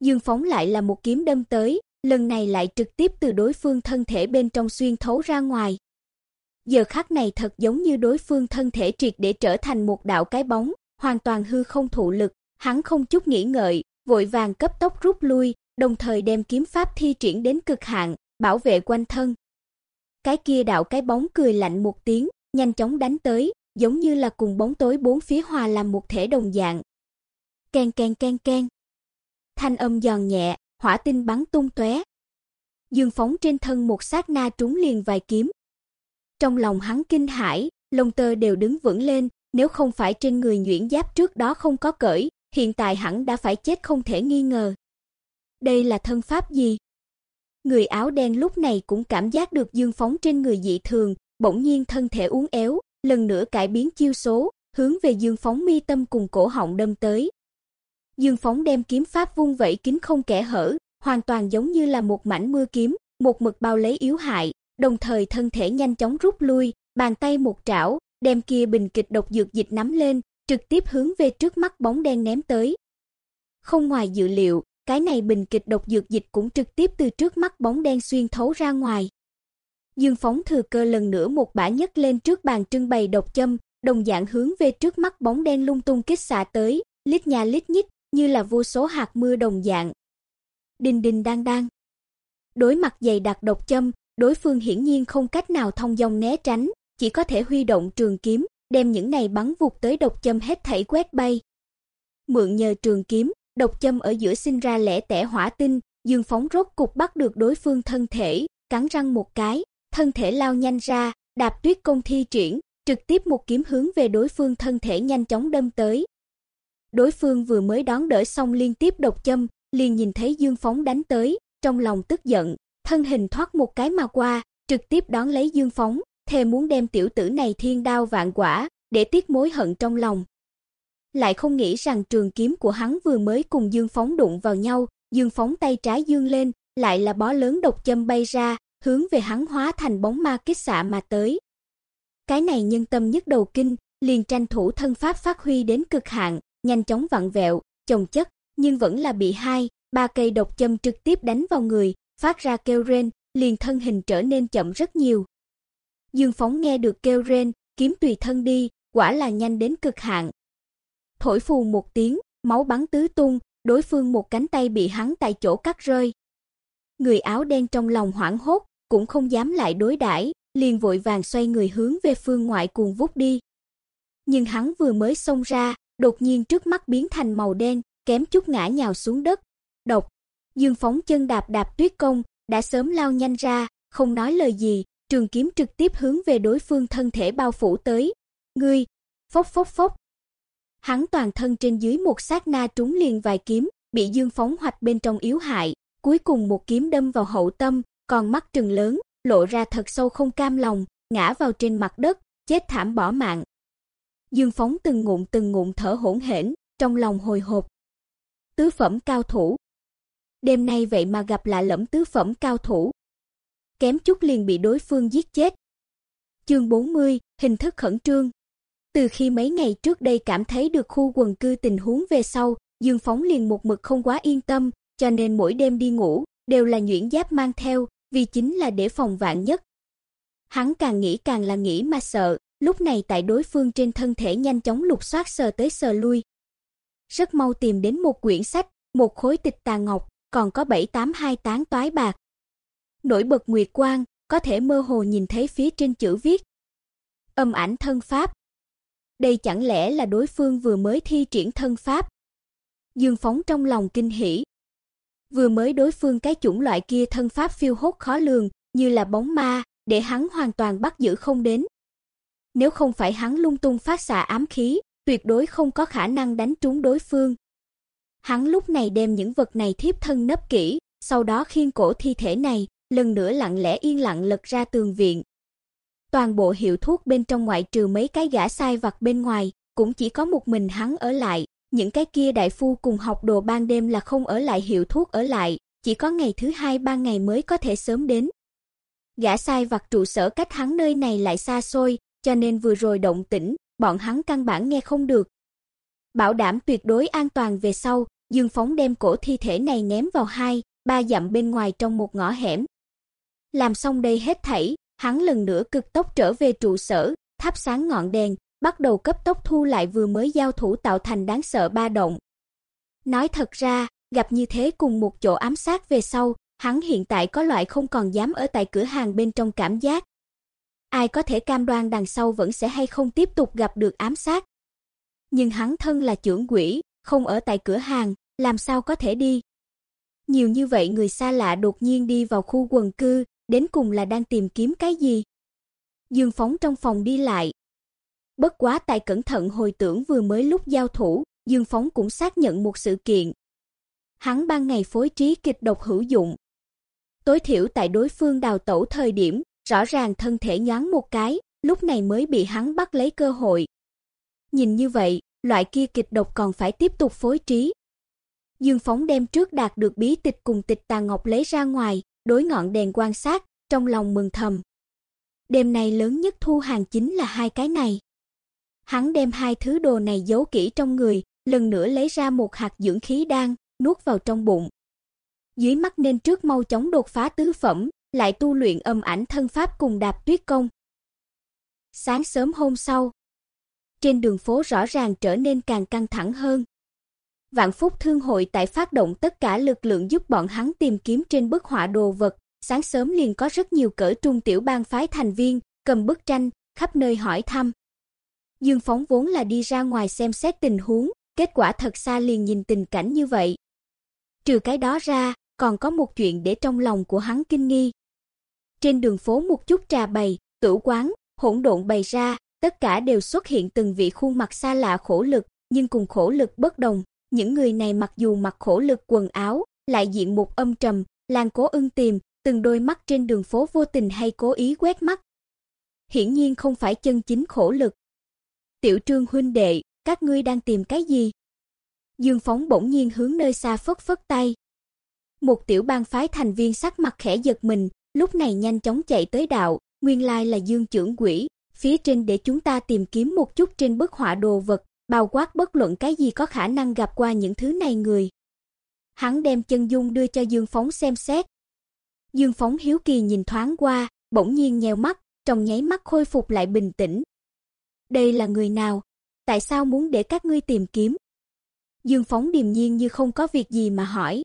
Dương Phóng lại là một kiếm đâm tới, lần này lại trực tiếp từ đối phương thân thể bên trong xuyên thấu ra ngoài. Giờ khắc này thật giống như đối phương thân thể triệt để trở thành một đạo cái bóng, hoàn toàn hư không thụ lực, hắn không chút nghĩ ngợi, vội vàng cấp tốc rút lui, đồng thời đem kiếm pháp thi triển đến cực hạn, bảo vệ quanh thân. Cái kia đạo cái bóng cười lạnh một tiếng, nhanh chóng đánh tới, giống như là cùng bóng tối bốn phía hòa làm một thể đồng dạng. keng keng keng keng Thanh âm giòn nhẹ, hỏa tinh bắn tung tóe. Dương phóng trên thân một sát na trúng liền vài kiếm. Trong lòng hắn kinh hãi, lông tơ đều đứng vững lên, nếu không phải trên người nhuyễn giáp trước đó không có cởi, hiện tại hẳn đã phải chết không thể nghi ngờ. Đây là thân pháp gì? Người áo đen lúc này cũng cảm giác được Dương phóng trên người dị thường, bỗng nhiên thân thể uốn éo, lần nữa cải biến chiêu số, hướng về Dương phóng mi tâm cùng cổ họng đâm tới. Dương phóng đem kiếm pháp vung vẩy kín không kẽ hở, hoàn toàn giống như là một mảnh mưa kiếm, một mực bao lấy yếu hại, đồng thời thân thể nhanh chóng rút lui, bàn tay một trảo, đem kia bình kịch độc dược dịch nắm lên, trực tiếp hướng về trước mắt bóng đen ném tới. Không ngoài dự liệu, cái này bình kịch độc dược dịch cũng trực tiếp từ trước mắt bóng đen xuyên thấu ra ngoài. Dương phóng thừa cơ lần nữa một bả nhấc lên trước bàn trưng bày độc châm, đồng dạng hướng về trước mắt bóng đen lung tung kích xạ tới, lít nhà lít nhít, như là vô số hạt mưa đồng dạng. Đinh đinh đang đang. Đối mặt dày đặc độc châm, đối phương hiển nhiên không cách nào thông dong né tránh, chỉ có thể huy động trường kiếm, đem những này bắn vụt tới độc châm hết thảy quét bay. Mượn nhờ trường kiếm, độc châm ở giữa sinh ra lẻ tẻ hỏa tinh, Dương phóng rốt cục bắt được đối phương thân thể, cắn răng một cái, thân thể lao nhanh ra, đạp tuyết công thi triển, trực tiếp một kiếm hướng về đối phương thân thể nhanh chóng đâm tới. Đối phương vừa mới đón đỡ xong liên tiếp độc châm, liền nhìn thấy Dương phóng đánh tới, trong lòng tức giận, thân hình thoát một cái mà qua, trực tiếp đón lấy Dương phóng, thề muốn đem tiểu tử này thiên đao vạn quả, để tiết mối hận trong lòng. Lại không nghĩ rằng trường kiếm của hắn vừa mới cùng Dương Phóng đụng vào nhau, Dương Phóng tay trái dương lên, lại là bó lớn độc châm bay ra, hướng về hắn hóa thành bóng ma kích xạ mà tới. Cái này nhân tâm nhất đầu kinh, liền tranh thủ thân pháp phát huy đến cực hạn, nhanh chóng vặn vẹo, chồng chất, nhưng vẫn là bị hai, ba cây độc châm trực tiếp đánh vào người, phát ra kêu rên, liền thân hình trở nên chậm rất nhiều. Dương Phóng nghe được kêu rên, kiếm tùy thân đi, quả là nhanh đến cực hạn. Thổi phù một tiếng, máu bắn tứ tung, đối phương một cánh tay bị hắn tại chỗ cắt rơi. Người áo đen trong lòng hoảng hốt, cũng không dám lại đối đãi, liền vội vàng xoay người hướng về phương ngoại cuồng vút đi. Nhưng hắn vừa mới xông ra, đột nhiên trước mắt biến thành màu đen, kém chút ngã nhào xuống đất. Độc. Dương phóng chân đạp đạp tuyết công, đã sớm lao nhanh ra, không nói lời gì, trường kiếm trực tiếp hướng về đối phương thân thể bao phủ tới. Ngươi, phốc phốc phốc. Hắn toàn thân trên dưới một sát na trúng liền vài kiếm, bị Dương phóng hoạch bên trong yếu hại, cuối cùng một kiếm đâm vào hậu tâm, còn mắt trừng lớn, lộ ra thật sâu không cam lòng, ngã vào trên mặt đất, chết thảm bỏ mạng. Dương phóng từng ngụm từng ngụm thở hỗn hển, trong lòng hồi hộp. Tứ phẩm cao thủ. Đêm nay vậy mà gặp lạ lẫm tứ phẩm cao thủ, kém chút liền bị đối phương giết chết. Chương 40, hình thức khẩn trương. Từ khi mấy ngày trước đây cảm thấy được khu quần cư tình huống về sau, Dương Phóng liền một mực không quá yên tâm, cho nên mỗi đêm đi ngủ đều là nhuyễn giáp mang theo, vì chính là để phòng vạn nhất. Hắn càng nghĩ càng là nghĩ mà sợ, lúc này tại đối phương trên thân thể nhanh chóng lục soát sờ tới sờ lui. Rất mau tìm đến một quyển sách, một khối tịch tà ngọc, còn có bảy tám hai tán toái bạc, nổi bật nguyệt quang, có thể mơ hồ nhìn thấy phía trên chữ viết. Âm ảnh thân pháp, đây chẳng lẽ là đối phương vừa mới thi triển thân pháp? Dương Phóng trong lòng kinh hỉ. Vừa mới đối phương cái chủng loại kia thân pháp phiêu hốt khó lường, như là bóng ma, để hắn hoàn toàn bắt giữ không đến. Nếu không phải hắn lung tung phát xạ ám khí, tuyệt đối không có khả năng đánh trúng đối phương. Hắn lúc này đem những vật này thiếp thân nấp kỹ, sau đó khiêng cổ thi thể này, lần nữa lặng lẽ yên lặng lật ra tường viện. Toàn bộ hiệu thuốc bên trong ngoại trừ mấy cái gã sai vặt bên ngoài, cũng chỉ có một mình hắn ở lại, những cái kia đại phu cùng học đồ ban đêm là không ở lại hiệu thuốc ở lại, chỉ có ngày thứ hai ba ngày mới có thể sớm đến. Gã sai vặt trụ sở cách hắn nơi này lại xa xôi, cho nên vừa rồi động tĩnh, bọn hắn căn bản nghe không được. Bảo đảm tuyệt đối an toàn về sau, Dương Phóng đem cổ thi thể này ném vào hai, ba dặm bên ngoài trong một ngõ hẻm. Làm xong đây hết thảy, hắn lần nữa cực tốc trở về trụ sở, thắp sáng ngọn đèn, bắt đầu cấp tốc thu lại vừa mới giao thủ tạo thành đáng sợ ba động. Nói thật ra, gặp như thế cùng một chỗ ám sát về sau, hắn hiện tại có loại không còn dám ở tại cửa hàng bên trong cảm giác. Ai có thể cam đoan đằng sau vẫn sẽ hay không tiếp tục gặp được ám sát. Nhưng hắn thân là trưởng quỷ, không ở tại cửa hàng, làm sao có thể đi? Nhiều như vậy người xa lạ đột nhiên đi vào khu quần cư, đến cùng là đang tìm kiếm cái gì? Dương Phóng trong phòng đi lại. Bất quá tại cẩn thận hồi tưởng vừa mới lúc giao thủ, Dương Phóng cũng xác nhận một sự kiện. Hắn ban ngày phối trí kịch độc hữu dụng. Tối thiểu tại đối phương đào tẩu thời điểm, rõ ràng thân thể nhoáng một cái, lúc này mới bị hắn bắt lấy cơ hội. Nhìn như vậy, loại kia kịch độc còn phải tiếp tục phối trí. Dương Phóng đem trước đạt được bí tịch cùng tịch tà ngọc lấy ra ngoài, đối ngọn đèn quan sát, trong lòng mừng thầm. Đêm nay lớn nhất thu hàng chính là hai cái này. Hắn đem hai thứ đồ này giấu kỹ trong người, lần nữa lấy ra một hạt dưỡng khí đan, nuốt vào trong bụng. Dưới mắt nên trước mau chóng đột phá tứ phẩm, lại tu luyện âm ảnh thân pháp cùng đạp tuyết công. Sáng sớm hôm sau, trên đường phố rõ ràng trở nên càng căng thẳng hơn. Vạn Phúc Thương hội tại phát động tất cả lực lượng giúp bọn hắn tìm kiếm trên bức họa đồ vật, sáng sớm liền có rất nhiều cỡ trung tiểu bang phái thành viên cầm bức tranh khắp nơi hỏi thăm. Dương Phóng vốn là đi ra ngoài xem xét tình huống, kết quả thật xa liền nhìn tình cảnh như vậy. Trừ cái đó ra, còn có một chuyện để trong lòng của hắn kinh nghi. Trên đường phố một chút trà bày, tử quán, hỗn độn bày ra, tất cả đều xuất hiện từng vị khuôn mặt xa lạ khổ lực, nhưng cùng khổ lực bất đồng, những người này mặc dù mặc khổ lực quần áo, lại diện một âm trầm, làng Cố Ưng tìm, từng đôi mắt trên đường phố vô tình hay cố ý quét mắt. Hiển nhiên không phải chân chính khổ lực. Tiểu Trương huynh đệ, các ngươi đang tìm cái gì? Dương Phóng bỗng nhiên hướng nơi xa phất phất tay. Một tiểu bang phái thành viên sắc mặt khẽ giật mình, lúc này nhanh chóng chạy tới đạo, nguyên lai là Dương trưởng quỷ, phía trên để chúng ta tìm kiếm một chút trên bức họa đồ vật, bao quát bất luận cái gì có khả năng gặp qua những thứ này người. Hắn đem chân dung đưa cho Dương Phóng xem xét. Dương Phóng hiếu kỳ nhìn thoáng qua, bỗng nhiên nheo mắt, trong nháy mắt khôi phục lại bình tĩnh. Đây là người nào? Tại sao muốn để các ngươi tìm kiếm? Dương Phóng điềm nhiên như không có việc gì mà hỏi.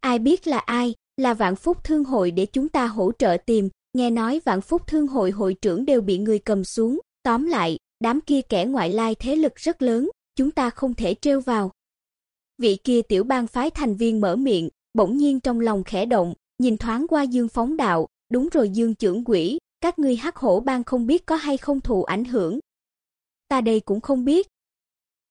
Ai biết là ai, là Vạn Phúc Thương hội để chúng ta hỗ trợ tìm, nghe nói Vạn Phúc Thương hội hội trưởng đều bị người cầm xuống, tóm lại, đám kia kẻ ngoại lai thế lực rất lớn, chúng ta không thể trêu vào. Vị kia tiểu bang phái thành viên mở miệng, bỗng nhiên trong lòng khẽ động, nhìn thoáng qua Dương Phóng đạo, đúng rồi Dương trưởng quỷ, các ngươi hắc hổ bang không biết có hay không thụ ảnh hưởng. Ta đây cũng không biết.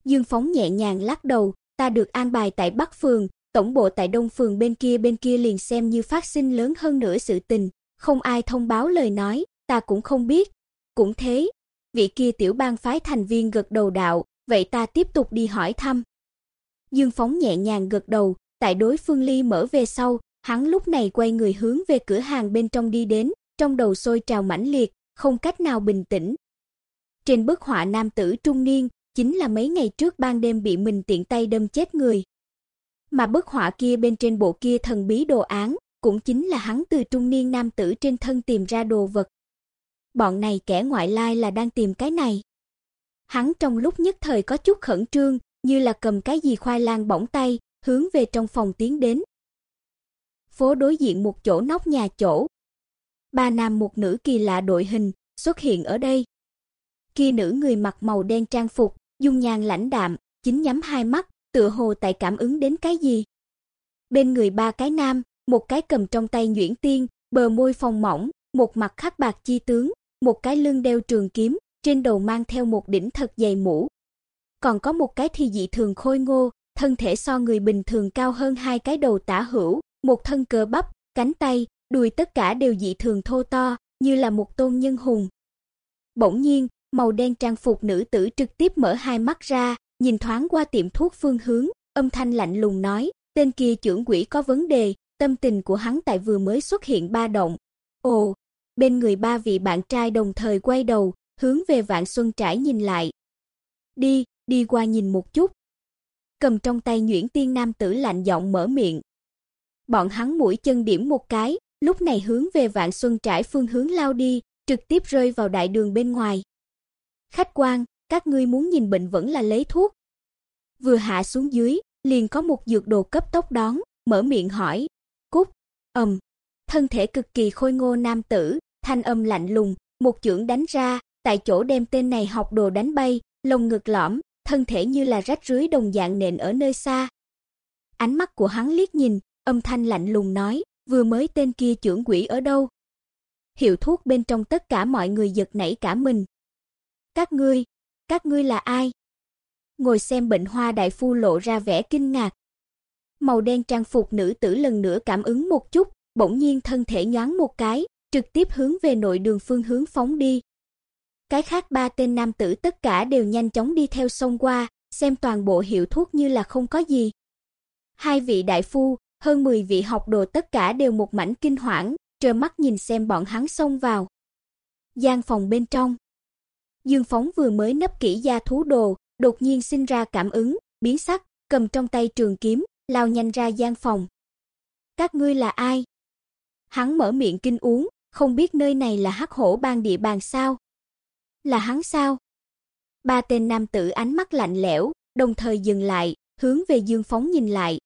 Dương Phóng nhẹ nhàng lắc đầu, ta được an bài tại Bắc phường, tổng bộ tại Đông phường bên kia bên kia liền xem như phát sinh lớn hơn nữa sự tình, không ai thông báo lời nói, ta cũng không biết. Cũng thế, vị kia tiểu bang phái thành viên gật đầu đạo, vậy ta tiếp tục đi hỏi thăm. Dương Phóng nhẹ nhàng gật đầu, tại đối phương ly mở về sau, hắn lúc này quay người hướng về cửa hàng bên trong đi đến, trong đầu sôi trào mãnh liệt, không cách nào bình tĩnh. Trên bức họa nam tử trung niên, chính là mấy ngày trước ban đêm bị mình tiện tay đâm chết người. Mà bức họa kia bên trên bộ kia thần bí đồ án, cũng chính là hắn từ trung niên nam tử trên thân tìm ra đồ vật. Bọn này kẻ ngoại lai là đang tìm cái này. Hắn trong lúc nhất thời có chút khẩn trương, như là cầm cái gì khoai lang bỏng tay, hướng về trong phòng tiến đến. Phố đối diện một chỗ nóc nhà chỗ. Ba nam một nữ kỳ lạ đội hình xuất hiện ở đây. kia nữ người mặc màu đen trang phục, dung nhan lãnh đạm, chính nhắm hai mắt, tựa hồ tại cảm ứng đến cái gì. Bên người ba cái nam, một cái cầm trong tay nhuyễn tiên, bờ môi phồng mỏng, một mặt khắc bạc chi tướng, một cái lưng đeo trường kiếm, trên đầu mang theo một đỉnh thật dày mũ. Còn có một cái thì dị thường khôi ngô, thân thể so người bình thường cao hơn hai cái đầu tả hữu, một thân cơ bắp, cánh tay, đùi tất cả đều dị thường thô to, như là một tôn nhân hùng. Bỗng nhiên, màu đen trang phục nữ tử trực tiếp mở hai mắt ra, nhìn thoáng qua tiệm thuốc phương hướng, âm thanh lạnh lùng nói, tên kia trưởng quỷ có vấn đề, tâm tình của hắn tại vừa mới xuất hiện ba động. Ồ, bên người ba vị bạn trai đồng thời quay đầu, hướng về Vạn Xuân Trải nhìn lại. Đi, đi qua nhìn một chút. Cầm trong tay nhuyễn tiên nam tử lạnh giọng mở miệng. Bọn hắn mũi chân điểm một cái, lúc này hướng về Vạn Xuân Trải phương hướng lao đi, trực tiếp rơi vào đại đường bên ngoài. Khách quan, các ngươi muốn nhìn bệnh vẫn là lấy thuốc. Vừa hạ xuống dưới, liền có một dược đồ cấp tốc đón, mở miệng hỏi. Cúc, ầm, thân thể cực kỳ khôi ngô nam tử, thanh âm lạnh lùng, một chưởng đánh ra, tại chỗ đem tên này học đồ đánh bay, lồng ngực lõm, thân thể như là rách rưới đồng dạng nện ở nơi xa. Ánh mắt của hắn liếc nhìn, âm thanh lạnh lùng nói, vừa mới tên kia trưởng quỷ ở đâu? Hiệu thuốc bên trong tất cả mọi người giật nảy cả mình. Các ngươi, các ngươi là ai? Ngồi xem bệnh hoa đại phu lộ ra vẻ kinh ngạc. Màu đen trang phục nữ tử lần nữa cảm ứng một chút, bỗng nhiên thân thể nhoáng một cái, trực tiếp hướng về nội đường phương hướng phóng đi. Cái khác ba tên nam tử tất cả đều nhanh chóng đi theo sông qua, xem toàn bộ hiệu thuốc như là không có gì. Hai vị đại phu, hơn 10 vị học đồ tất cả đều một mảnh kinh hoảng, trơ mắt nhìn xem bọn hắn xông vào. Gian phòng bên trong. Dương Phóng vừa mới nấp kỹ gia thú đồ, đột nhiên sinh ra cảm ứng, biến sắc, cầm trong tay trường kiếm, lao nhanh ra gian phòng. Các ngươi là ai? Hắn mở miệng kinh uống, không biết nơi này là Hắc Hổ bang địa bàn sao? Là hắn sao? Ba tên nam tử ánh mắt lạnh lẽo, đồng thời dừng lại, hướng về Dương Phóng nhìn lại.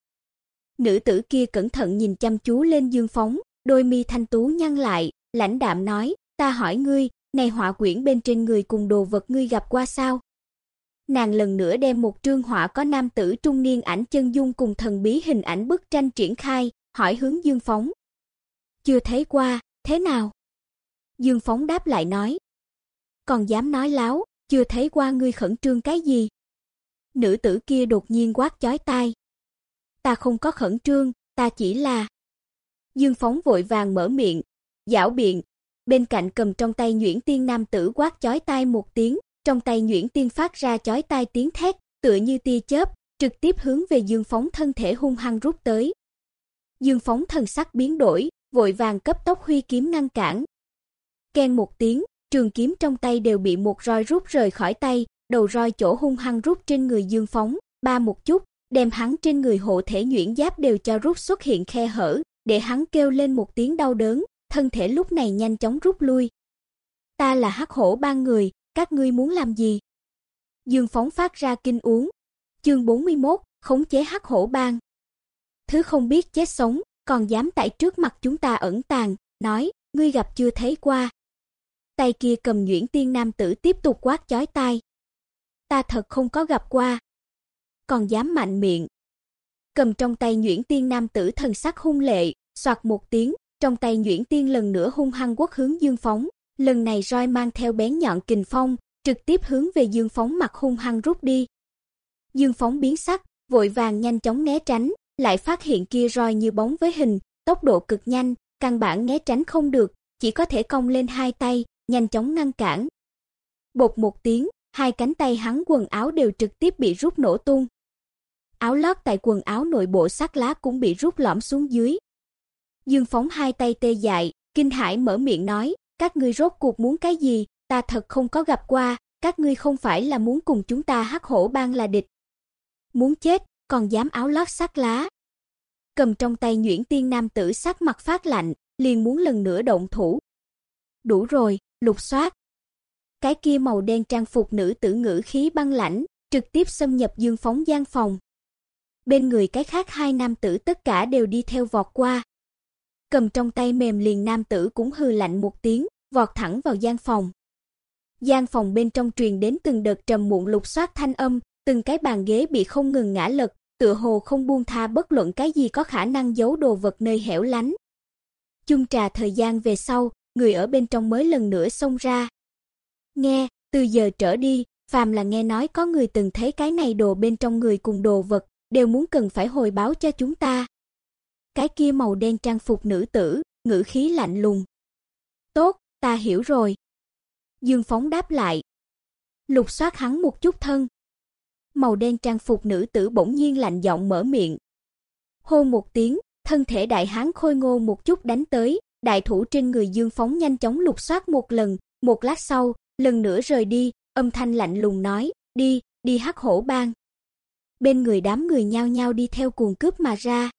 Nữ tử kia cẩn thận nhìn chăm chú lên Dương Phóng, đôi mi thanh tú nhăn lại, lãnh đạm nói, "Ta hỏi ngươi, này họa quyển bên trên người cùng đồ vật ngươi gặp qua sao?" Nàng lần nữa đem một trương họa có nam tử trung niên ảnh chân dung cùng thần bí hình ảnh bức tranh triển khai, hỏi hướng Dương Phóng. "Chưa thấy qua, thế nào?" Dương Phóng đáp lại nói, "Còn dám nói láo, chưa thấy qua ngươi khẩn trương cái gì?" Nữ tử kia đột nhiên quát chói tai. "Ta không có khẩn trương, ta chỉ là..." Dương Phóng vội vàng mở miệng, giảo biện, bên cạnh cầm trong tay nhuyễn tiên nam tử quát chói tai một tiếng, trong tay nhuyễn tiên phát ra chói tai tiếng thét, tựa như tia chớp, trực tiếp hướng về Dương Phóng thân thể hung hăng rút tới. Dương Phóng thần sắc biến đổi, vội vàng cấp tốc huy kiếm ngăn cản. Keng một tiếng, trường kiếm trong tay đều bị một roi rút rời khỏi tay, đầu roi chỗ hung hăng rút trên người Dương Phóng, ba một chút, đem hắn trên người hộ thể nhuyễn giáp đều cho rút xuất hiện khe hở, để hắn kêu lên một tiếng đau đớn, thân thể lúc này nhanh chóng rút lui. Ta là Hắc Hổ ban người, các ngươi muốn làm gì? Dương Phóng phát ra kinh uống. Chương 41, khống chế Hắc Hổ bang. Thứ không biết chết sống, còn dám tại trước mặt chúng ta ẩn tàng, nói, ngươi gặp chưa thấy qua. Tay kia cầm nhuyễn tiên nam tử tiếp tục quát chói tai. Ta thật không có gặp qua. Còn dám mạnh miệng. Cầm trong tay nhuyễn tiên nam tử thần sắc hung lệ, soạt một tiếng, trong tay nhuyễn tiên lần nữa hung hăng quất hướng Dương Phóng, lần này roi mang theo bén nhọn kình phong, trực tiếp hướng về Dương Phóng mặt hung hăng rút đi. Dương Phóng biến sắc, vội vàng nhanh chóng né tránh, lại phát hiện kia roi như bóng với hình, tốc độ cực nhanh, căn bản né tránh không được, chỉ có thể cong lên hai tay, nhanh chóng ngăn cản. Bột một tiếng, hai cánh tay hắn quần áo đều trực tiếp bị rút nổ tung. Áo lót tại quần áo nội bộ sắc lá cũng bị rút lõm xuống dưới. Dương Phóng hai tay tê dại, kinh hãi mở miệng nói, các ngươi rốt cuộc muốn cái gì, ta thật không có gặp qua, các ngươi không phải là muốn cùng chúng ta hắc hổ bang là địch. Muốn chết, còn dám áo lót sắc lá. Cầm trong tay nhuyễn tiên nam tử sắc mặt phát lạnh, liền muốn lần nữa động thủ. Đủ rồi, lục soát. Cái kia màu đen trang phục nữ tử ngữ khí băng lãnh, trực tiếp xâm nhập Dương Phóng gian phòng. Bên người cái khác hai nam tử tất cả đều đi theo vọt qua. Cầm trong tay mềm liền nam tử cũng hừ lạnh một tiếng, vọt thẳng vào gian phòng. gian phòng bên trong truyền đến từng đợt trầm muộn lục soát thanh âm, từng cái bàn ghế bị không ngừng ngã lật, tựa hồ không buông tha bất luận cái gì có khả năng giấu đồ vật nơi hẻo lánh. Chung trà thời gian về sau, người ở bên trong mới lần nữa xông ra. Nghe, từ giờ trở đi, phàm là nghe nói có người từng thấy cái này đồ bên trong người cùng đồ vật, đều muốn cần phải hồi báo cho chúng ta. Cái kia màu đen trang phục nữ tử, ngữ khí lạnh lùng. Tốt, ta hiểu rồi. Dương Phóng đáp lại. Lục soát hắn một chút thân. Màu đen trang phục nữ tử bỗng nhiên lạnh giọng mở miệng. Hô một tiếng, thân thể đại hán khôi ngô một chút đánh tới, đại thủ trên người Dương Phóng nhanh chóng lục soát một lần, một lát sau, lần nữa rời đi, âm thanh lạnh lùng nói, đi, đi hắc hổ bang. Bên người đám người nhao nhao đi theo cuồng cướp mà ra.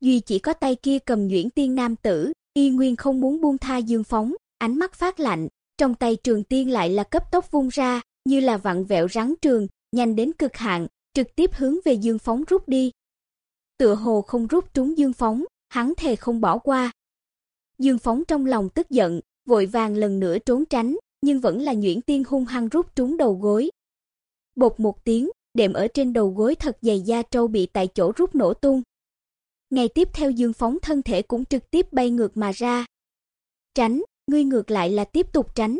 Duy chỉ có tay kia cầm nhuyễn tiên nam tử, y nguyên không muốn buông tha Dương Phóng, ánh mắt phát lạnh, trong tay trường tiên lại là cấp tốc vung ra, như là vặn vẹo rắn trường, nhanh đến cực hạn, trực tiếp hướng về Dương Phóng rút đi. Tựa hồ không rút trúng Dương Phóng, hắn thề không bỏ qua. Dương Phóng trong lòng tức giận, vội vàng lần nữa trốn tránh, nhưng vẫn là nhuyễn tiên hung hăng rút trúng đầu gối. Bột một tiếng, đệm ở trên đầu gối thật dày da trâu bị tại chỗ rút nổ tung. Ngày tiếp theo Dương Phóng thân thể cũng trực tiếp bay ngược mà ra. Tránh, ngươi ngược lại là tiếp tục tránh.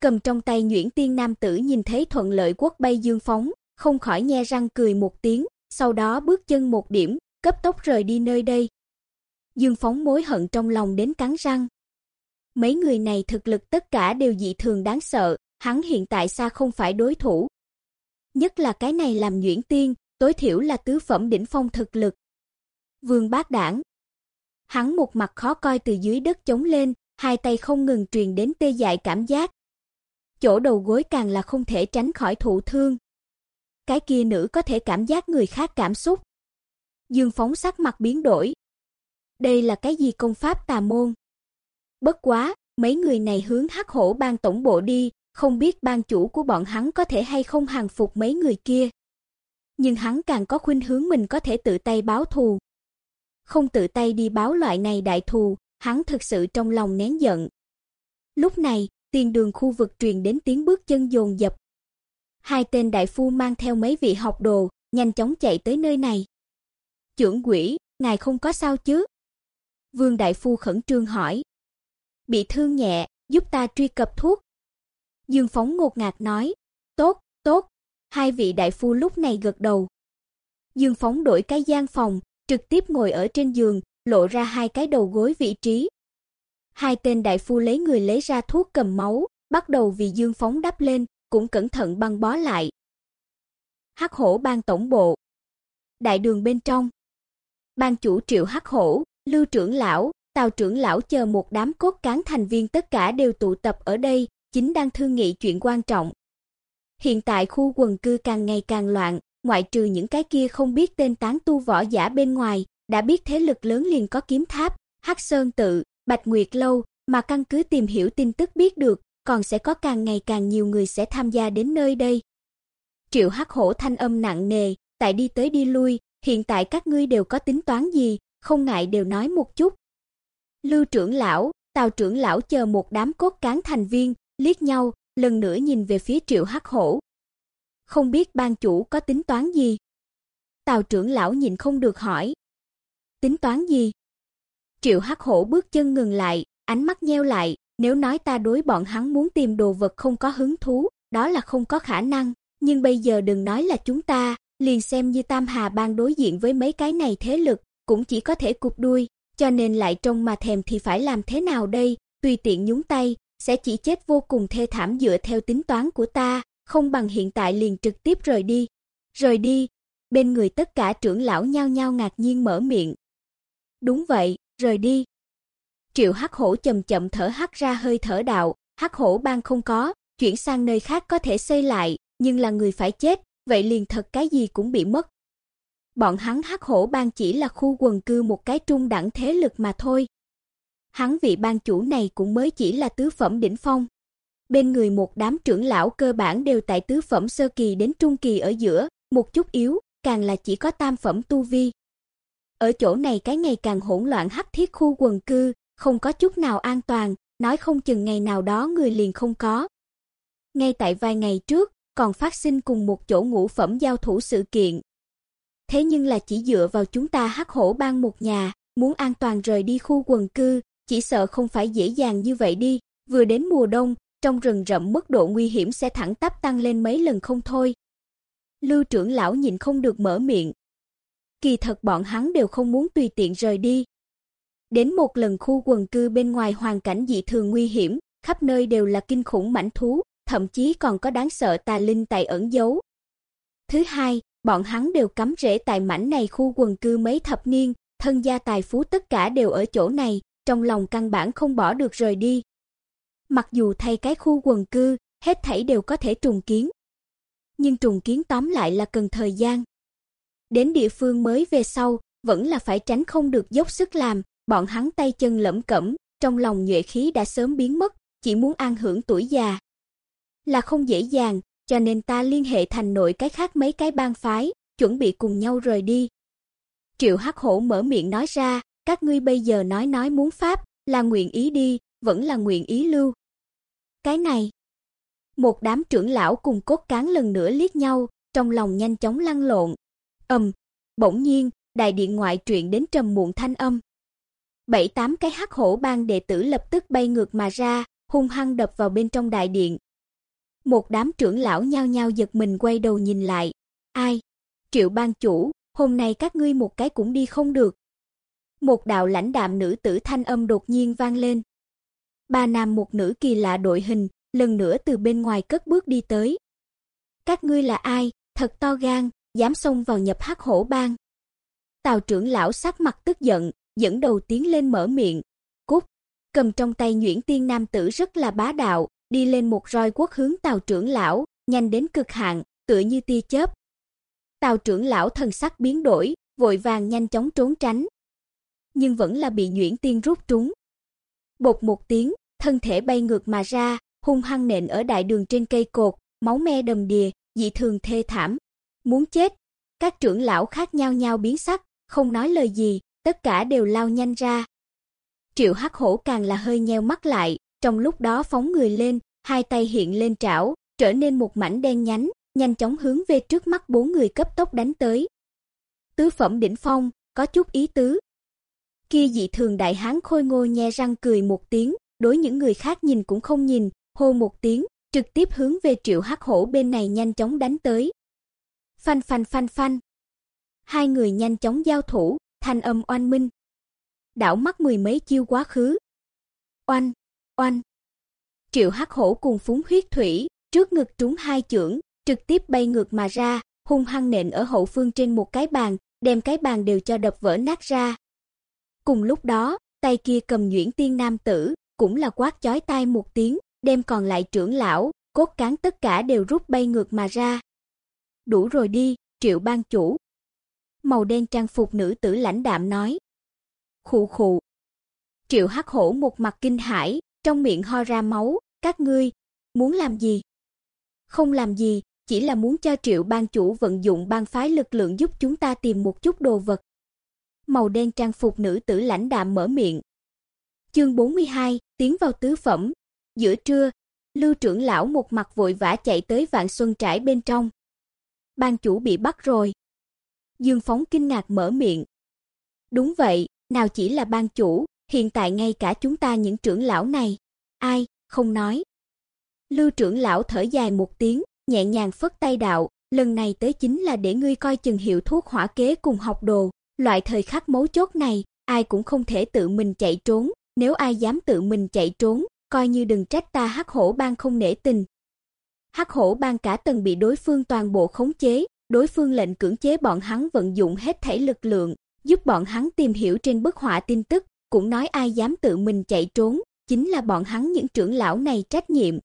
Cầm trong tay nhuyễn tiên nam tử nhìn thấy thuận lợi quốc bay Dương Phóng, không khỏi nhe răng cười một tiếng, sau đó bước chân một điểm, cấp tốc rời đi nơi đây. Dương Phóng mối hận trong lòng đến cắn răng. Mấy người này thực lực tất cả đều dị thường đáng sợ, hắn hiện tại xa không phải đối thủ. Nhất là cái này làm nhuyễn tiên, tối thiểu là tứ phẩm đỉnh phong thực lực. Vương Bác Đảng. Hắn một mặt khó coi từ dưới đất chống lên, hai tay không ngừng truyền đến tê dại cảm giác. Chỗ đầu gối càng là không thể tránh khỏi thụ thương. Cái kia nữ có thể cảm giác người khác cảm xúc. Dương phóng sắc mặt biến đổi. Đây là cái gì công pháp tà môn? Bất quá, mấy người này hướng Hắc Hổ Bang tổng bộ đi, không biết ban chủ của bọn hắn có thể hay không hàng phục mấy người kia. Nhưng hắn càng có khuynh hướng mình có thể tự tay báo thù. Không tự tay đi báo loại này đại thù, hắn thực sự trong lòng nén giận. Lúc này, tiền đường khu vực truyền đến tiếng bước chân dồn dập. Hai tên đại phu mang theo mấy vị học đồ, nhanh chóng chạy tới nơi này. Trưởng quỷ, ngài không có sao chứ? Vương đại phu khẩn trương hỏi. Bị thương nhẹ, giúp ta truy cập thuốc. Dương Phóng ngột ngạt nói, tốt, tốt. Hai vị đại phu lúc này gật đầu. Dương Phóng đổi cái gian phòng, trực tiếp ngồi ở trên giường, lộ ra hai cái đầu gối vị trí. Hai tên đại phu lấy người lấy ra thuốc cầm máu, bắt đầu vì Dương Phóng đắp lên, cũng cẩn thận băng bó lại. Hắc Hổ ban tổng bộ. Đại đường bên trong. Ban chủ Triệu Hắc Hổ, Lưu trưởng lão, Tào trưởng lão chờ một đám cốt cán thành viên tất cả đều tụ tập ở đây, chính đang thương nghị chuyện quan trọng. Hiện tại khu quần cư càng ngày càng loạn, ngoại trừ những cái kia không biết tên tán tu võ giả bên ngoài, đã biết thế lực lớn liền có kiếm tháp, Hắc Sơn tự, Bạch Nguyệt lâu, mà căn cứ tìm hiểu tin tức biết được, còn sẽ có càng ngày càng nhiều người sẽ tham gia đến nơi đây. Triệu Hắc Hổ thanh âm nặng nề, tại đi tới đi lui, hiện tại các ngươi đều có tính toán gì, không ngại đều nói một chút. Lưu trưởng lão, Tào trưởng lão chờ một đám cốt cán thành viên, liếc nhau, lần nữa nhìn về phía Triệu Hắc Hổ. Không biết ban chủ có tính toán gì? Tào trưởng lão nhìn không được hỏi. Tính toán gì? Triệu Hắc Hổ bước chân ngừng lại, ánh mắt nheo lại, nếu nói ta đối bọn hắn muốn tìm đồ vật không có hứng thú, đó là không có khả năng, nhưng bây giờ đừng nói là chúng ta, liền xem như Tam Hà bang đối diện với mấy cái này thế lực, cũng chỉ có thể cụp đuôi, cho nên lại trông mà thèm thì phải làm thế nào đây, tùy tiện nhúng tay, sẽ chỉ chết vô cùng thê thảm dựa theo tính toán của ta, không bằng hiện tại liền trực tiếp rời đi. Rời đi, bên người tất cả trưởng lão nhao nhao ngạc nhiên mở miệng. Đúng vậy, rời đi. Triệu Hắc Hổ chậm chậm thở hắt ra hơi thở đạo, Hắc Hổ bang không có, chuyển sang nơi khác có thể xây lại, nhưng là người phải chết, vậy liền thật cái gì cũng bị mất. Bọn hắn Hắc Hổ bang chỉ là khu quần cư một cái trung đẳng thế lực mà thôi. Hắn vị bang chủ này cũng mới chỉ là tứ phẩm đỉnh phong. Bên người một đám trưởng lão cơ bản đều tại tứ phẩm sơ kỳ đến trung kỳ ở giữa, một chút yếu, càng là chỉ có tam phẩm tu vi. Ở chỗ này cái ngày càng hỗn loạn hắc thiết khu quần cư, không có chút nào an toàn, nói không chừng ngày nào đó người liền không có. Ngay tại vài ngày trước, còn phát sinh cùng một chỗ ngũ phẩm giao thủ sự kiện. Thế nhưng là chỉ dựa vào chúng ta hắc hổ bang một nhà, muốn an toàn rời đi khu quần cư, chỉ sợ không phải dễ dàng như vậy đi, vừa đến mùa đông, trong rừng rậm mức độ nguy hiểm sẽ thẳng tắp tăng lên mấy lần không thôi. Lưu trưởng lão nhìn không được mở miệng. Kỳ thật bọn hắn đều không muốn tùy tiện rời đi. Đến một lần khu quần cư bên ngoài hoàn cảnh dị thường nguy hiểm, khắp nơi đều là kinh khủng mãnh thú, thậm chí còn có đáng sợ tà linh tại ẩn giấu. Thứ hai, bọn hắn đều cắm rễ tại mảnh này khu quần cư mấy thập niên, thân gia tài phú tất cả đều ở chỗ này, trong lòng căn bản không bỏ được rời đi. Mặc dù thay cái khu quần cư, hết thảy đều có thể trùng kiến. Nhưng trùng kiến tóm lại là cần thời gian. Đến địa phương mới về sau, vẫn là phải tránh không được dốc sức làm, bọn hắn tay chân lẫm cẩm, trong lòng nhuệ khí đã sớm biến mất, chỉ muốn an hưởng tuổi già. Là không dễ dàng, cho nên ta liên hệ thành nội cái khác mấy cái bang phái, chuẩn bị cùng nhau rời đi. Triệu Hắc Hổ mở miệng nói ra, các ngươi bây giờ nói nói muốn pháp, là nguyện ý đi, vẫn là nguyện ý lưu. Cái này, một đám trưởng lão cùng cốt cán lần nữa liếc nhau, trong lòng nhanh chóng lăn lộn. Ầm, bỗng nhiên, đại điện ngoại truyện đến trầm muộn thanh âm. Bảy tám cái hắc hổ bang đệ tử lập tức bay ngược mà ra, hung hăng đập vào bên trong đại điện. Một đám trưởng lão nhao nhao giật mình quay đầu nhìn lại. Ai? Triệu bang chủ, hôm nay các ngươi một cái cũng đi không được. Một đạo lãnh đạm nữ tử thanh âm đột nhiên vang lên. Ba nam một nữ kỳ lạ đội hình, lần nữa từ bên ngoài cất bước đi tới. Các ngươi là ai, thật to gan, dám xông vào nhập hắc hổ bang. Tào trưởng lão sắc mặt tức giận, dẫn đầu tiến lên mở miệng. Cút, cầm trong tay nhuyễn tiên nam tử rất là bá đạo, đi lên một roi quốc hướng Tào trưởng lão, nhanh đến cực hạn, tựa như tia chớp. Tào trưởng lão thần sắc biến đổi, vội vàng nhanh chóng trốn tránh. Nhưng vẫn là bị nhuyễn tiên rút trúng. Bột một tiếng, thân thể bay ngược mà ra, hung hăng nện ở đại đường trên cây cột, máu me đầm đìa, dị thường thê thảm. Muốn chết. Các trưởng lão khác nhau nhau biến sắc, không nói lời gì, tất cả đều lao nhanh ra. Triệu Hắc Hổ càng là hơi nheo mắt lại, trong lúc đó phóng người lên, hai tay hiện lên trảo, trở nên một mảnh đen nhánh, nhanh chóng hướng về trước mắt bốn người cấp tốc đánh tới. Tứ phẩm đỉnh phong, có chút ý tứ. Kia dị thường đại hán khôi ngô nhe răng cười một tiếng, đối những người khác nhìn cũng không nhìn, hô một tiếng, trực tiếp hướng về Triệu Hắc Hổ bên này nhanh chóng đánh tới. Phanh phanh phanh phanh. Hai người nhanh chóng giao thủ, thanh âm oanh minh. Đảo mắt mười mấy chiêu quá khứ. Oanh, oanh. Triệu Hắc Hổ cùng phúng huyết thủy, trước ngực trúng hai chưởng, trực tiếp bay ngược mà ra, hung hăng nện ở hậu phương trên một cái bàn, đem cái bàn đều cho đập vỡ nát ra. Cùng lúc đó, tay kia cầm nhuyễn tiên nam tử, cũng là quát chói tai một tiếng, đem còn lại trưởng lão, cốt cán tất cả đều rút bay ngược mà ra. Đủ rồi đi, Triệu ban chủ. Màu đen trang phục nữ tử lãnh đạm nói. Khụ khụ. Triệu Hắc Hổ một mặt kinh hãi, trong miệng ho ra máu, các ngươi muốn làm gì? Không làm gì, chỉ là muốn cho Triệu ban chủ vận dụng ban phái lực lượng giúp chúng ta tìm một chút đồ vật. Màu đen trang phục nữ tử lãnh đạm mở miệng. Chương 42, tiến vào tứ phẩm. Giữa trưa, Lưu trưởng lão một mặt vội vã chạy tới Vạn Xuân trải bên trong. Ban chủ bị bắt rồi. Dương Phóng kinh ngạc mở miệng. Đúng vậy, nào chỉ là ban chủ, hiện tại ngay cả chúng ta những trưởng lão này, ai không nói. Lưu trưởng lão thở dài một tiếng, nhẹ nhàng phất tay đạo, lần này tới chính là để ngươi coi chừng hiệu thuốc hỏa kế cùng học đồ, loại thời khắc mấu chốt này, ai cũng không thể tự mình chạy trốn, nếu ai dám tự mình chạy trốn, coi như đừng trách ta Hắc Hổ ban không nể tình. Hắc Hổ Bang cả tầng bị đối phương toàn bộ khống chế, đối phương lệnh cưỡng chế bọn hắn vận dụng hết thể lực lượng, giúp bọn hắn tìm hiểu trên bức họa tin tức, cũng nói ai dám tự mình chạy trốn, chính là bọn hắn những trưởng lão này trách nhiệm.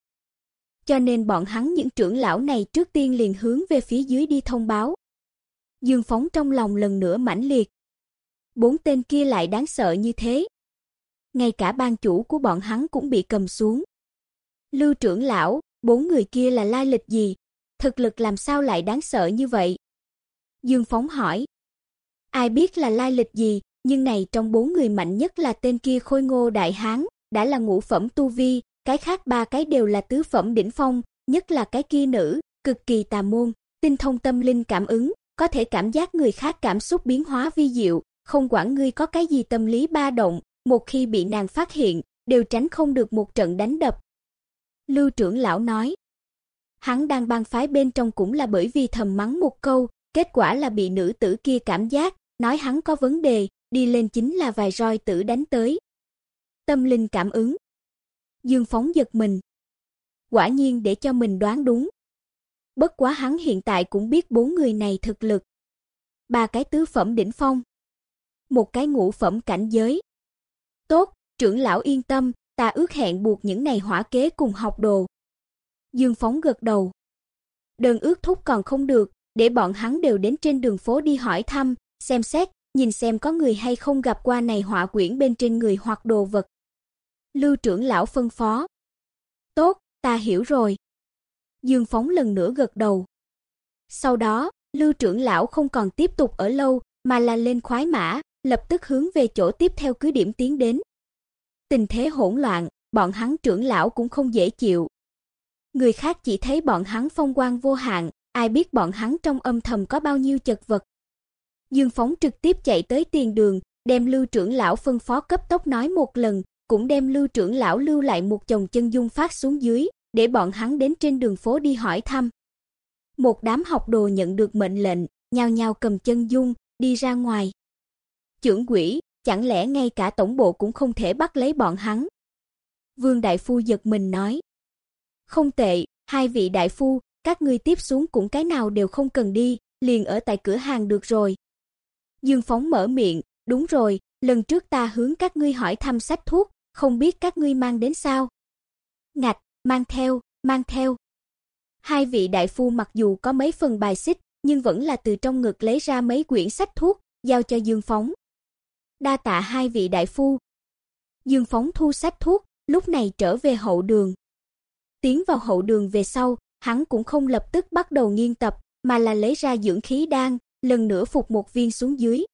Cho nên bọn hắn những trưởng lão này trước tiên liền hướng về phía dưới đi thông báo. Dương Phóng trong lòng lần nữa mãnh liệt. Bốn tên kia lại đáng sợ như thế, ngay cả ban chủ của bọn hắn cũng bị cầm xuống. Lưu trưởng lão, bốn người kia là lai lịch gì? Thực lực làm sao lại đáng sợ như vậy? Dương Phóng hỏi. Ai biết là lai lịch gì, nhưng này trong bốn người mạnh nhất là tên kia Khôi Ngô đại hán, đã là ngũ phẩm tu vi, cái khác ba cái đều là tứ phẩm đỉnh phong, nhất là cái kia nữ, cực kỳ tà môn, tinh thông tâm linh cảm ứng, có thể cảm giác người khác cảm xúc biến hóa vi diệu, không quản ngươi có cái gì tâm lý ba động, một khi bị nàng phát hiện, đều tránh không được một trận đánh đập. Lưu trưởng lão nói, hắn đang bang phái bên trong cũng là bởi vì thầm mắng một câu, kết quả là bị nữ tử kia cảm giác, nói hắn có vấn đề, đi lên chính là vài roi tử đánh tới. Tâm linh cảm ứng. Dương Phóng giật mình. Quả nhiên để cho mình đoán đúng. Bất quá hắn hiện tại cũng biết bốn người này thực lực. Ba cái tứ phẩm đỉnh phong, một cái ngũ phẩm cảnh giới. Tốt, trưởng lão yên tâm, ta ước hẹn buộc những này hỏa kế cùng học đồ. Dương Phóng gật đầu. Đơn ước thúc còn không được, để bọn hắn đều đến trên đường phố đi hỏi thăm, xem xét, nhìn xem có người hay không gặp qua này hỏa quyển bên trên người hoặc đồ vật. Lưu trưởng lão phân phó. Tốt, ta hiểu rồi. Dương Phóng lần nữa gật đầu. Sau đó, Lưu trưởng lão không còn tiếp tục ở lâu, mà là lên khoái mã, lập tức hướng về chỗ tiếp theo cứ điểm tiến đến. Tình thế hỗn loạn, bọn hắn trưởng lão cũng không dễ chịu. Người khác chỉ thấy bọn hắn phong quang vô hạn, ai biết bọn hắn trong âm thầm có bao nhiêu chật vật. Dương Phóng trực tiếp chạy tới tiền đường, đem Lưu trưởng lão phân phó cấp tốc nói một lần, cũng đem Lưu trưởng lão lưu lại một chồng chân dung phát xuống dưới, để bọn hắn đến trên đường phố đi hỏi thăm. Một đám học đồ nhận được mệnh lệnh, nhao nhao cầm chân dung, đi ra ngoài. Trưởng quỷ, chẳng lẽ ngay cả tổng bộ cũng không thể bắt lấy bọn hắn? Vương đại phu giật mình nói. Không tệ, hai vị đại phu, các ngươi tiếp xuống cũng cái nào đều không cần đi, liền ở tại cửa hàng được rồi. Dương Phóng mở miệng, đúng rồi, lần trước ta hướng các ngươi hỏi thăm sách thuốc, không biết các ngươi mang đến sao? Ngạch, mang theo, mang theo. Hai vị đại phu mặc dù có mấy phần bài xích, nhưng vẫn là từ trong ngực lấy ra mấy quyển sách thuốc, giao cho Dương Phóng. Đa tạ hai vị đại phu. Dương Phóng thu sách thuốc, lúc này trở về hậu đường. Tiến vào hậu đường về sau, hắn cũng không lập tức bắt đầu nghiên tập, mà là lấy ra dưỡng khí đan, lần nữa phục một viên xuống dưới.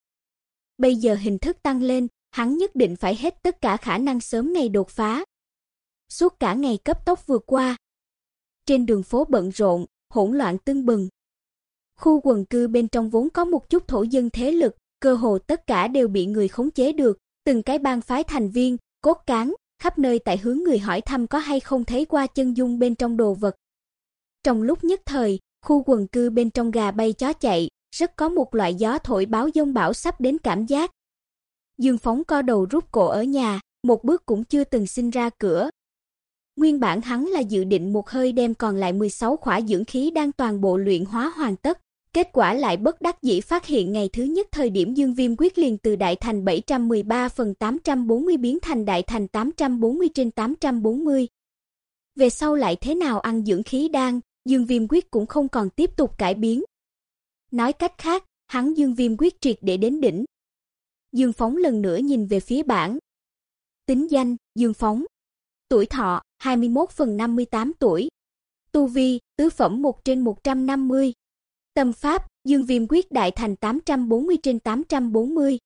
Bây giờ hình thức tăng lên, hắn nhất định phải hết tất cả khả năng sớm ngày đột phá. Suốt cả ngày cấp tốc vượt qua. Trên đường phố bận rộn, hỗn loạn tưng bừng. Khu quần cư bên trong vốn có một chút thổ dân thế lực, cơ hồ tất cả đều bị người khống chế được, từng cái bang phái thành viên, cốt cán, khắp nơi tại hướng người hỏi thăm có hay không thấy qua chân dung bên trong đồ vật. Trong lúc nhất thời, khu quần cư bên trong gà bay chó chạy, rất có một loại gió thổi báo dông bão sắp đến cảm giác. Dương Phóng co đầu rút cổ ở nhà, một bước cũng chưa từng sinh ra cửa. Nguyên bản hắn là dự định một hơi đem còn lại 16 khỏa dưỡng khí đang toàn bộ luyện hóa hoàn tất, kết quả lại bất đắc dĩ phát hiện ngày thứ nhất thời điểm Dương Viêm quyết liền từ đại thành 713 phần 840 biến thành đại thành 840 trên 840. Về sau lại thế nào ăn dưỡng khí đan, Dương Viêm quyết cũng không còn tiếp tục cải biến. Nói cách khác, hắn Dương Viêm quyết triệt để đến đỉnh. Dương Phóng lần nữa nhìn về phía bảng. Tính danh: Dương Phóng. Tuổi thọ: 21 phần 58 tuổi. Tu vi: tứ phẩm 1 trên 150. Tâm pháp: Dương Viêm quyết đại thành 840 trên 840.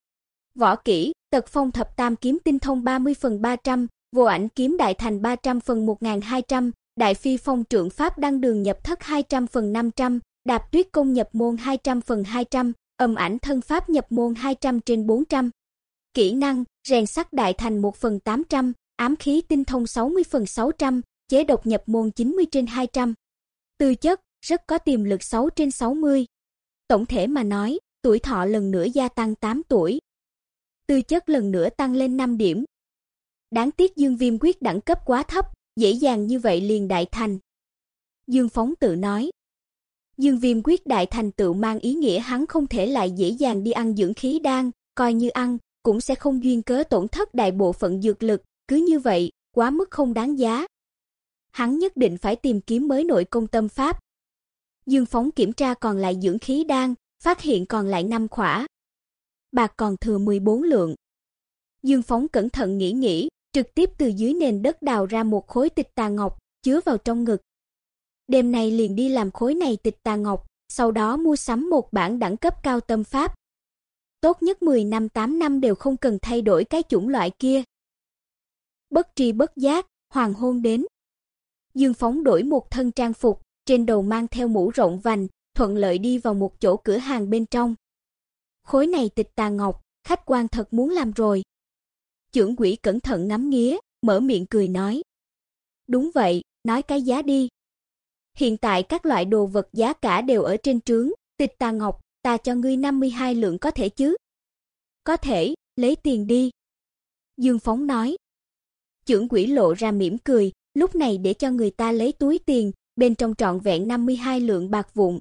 Võ kỹ: Tật phong thập tam kiếm tinh thông 30 phần 300, vô ảnh kiếm đại thành 300 phần 1200, đại phi phong trượng pháp đăng đường nhập thất 200 phần 500, đạp tuyết công nhập môn 200 phần 200, âm ảnh thân pháp nhập môn 200 trên 400. Kỹ năng: rèn sắt đại thành 1 phần 800, ám khí tinh thông 60 phần 600, chế độc nhập môn 90 trên 200. Tư chất: rất có tiềm lực 6 trên 60. Tổng thể mà nói, tuổi thọ lần nữa gia tăng 8 tuổi. Tư chất lần nữa tăng lên 5 điểm. Đáng tiếc Dương Viêm quyết đẳng cấp quá thấp, dễ dàng như vậy liền đại thành. Dương Phóng tự nói. Dương Viêm quyết đại thành tựu mang ý nghĩa hắn không thể lại dễ dàng đi ăn dưỡng khí đan, coi như ăn cũng sẽ không duyên cớ tổn thất đại bộ phận dược lực, cứ như vậy, quá mức không đáng giá. Hắn nhất định phải tìm kiếm mới nội công tâm pháp, Dương Phóng kiểm tra còn lại dưỡng khí đan, phát hiện còn lại 5 khỏa. Bạc còn thừa 14 lượng. Dương Phóng cẩn thận nghĩ nghĩ, trực tiếp từ dưới nền đất đào ra một khối tịch tà ngọc, chứa vào trong ngực. Đêm nay liền đi làm khối này tịch tà ngọc, sau đó mua sắm một bản đẳng cấp cao tâm pháp. Tốt nhất 10 năm 8 năm đều không cần thay đổi cái chủng loại kia. Bất tri bất giác, hoàng hôn đến. Dương Phóng đổi một thân trang phục, trên đầu mang theo mũ rộng vành, thuận lợi đi vào một chỗ cửa hàng bên trong. Khối này tịch tà ngọc, khách quan thật muốn làm rồi. Trưởng quỷ cẩn thận ngắm nghía, mở miệng cười nói. Đúng vậy, nói cái giá đi. Hiện tại các loại đồ vật giá cả đều ở trên trướng, tịch tà ngọc, ta cho ngươi 52 lượng có thể chứ? Có thể, lấy tiền đi. Dương Phóng nói. Trưởng quỷ lộ ra mỉm cười, lúc này để cho người ta lấy túi tiền, bên trong trọn vẹn 52 lượng bạc vụn.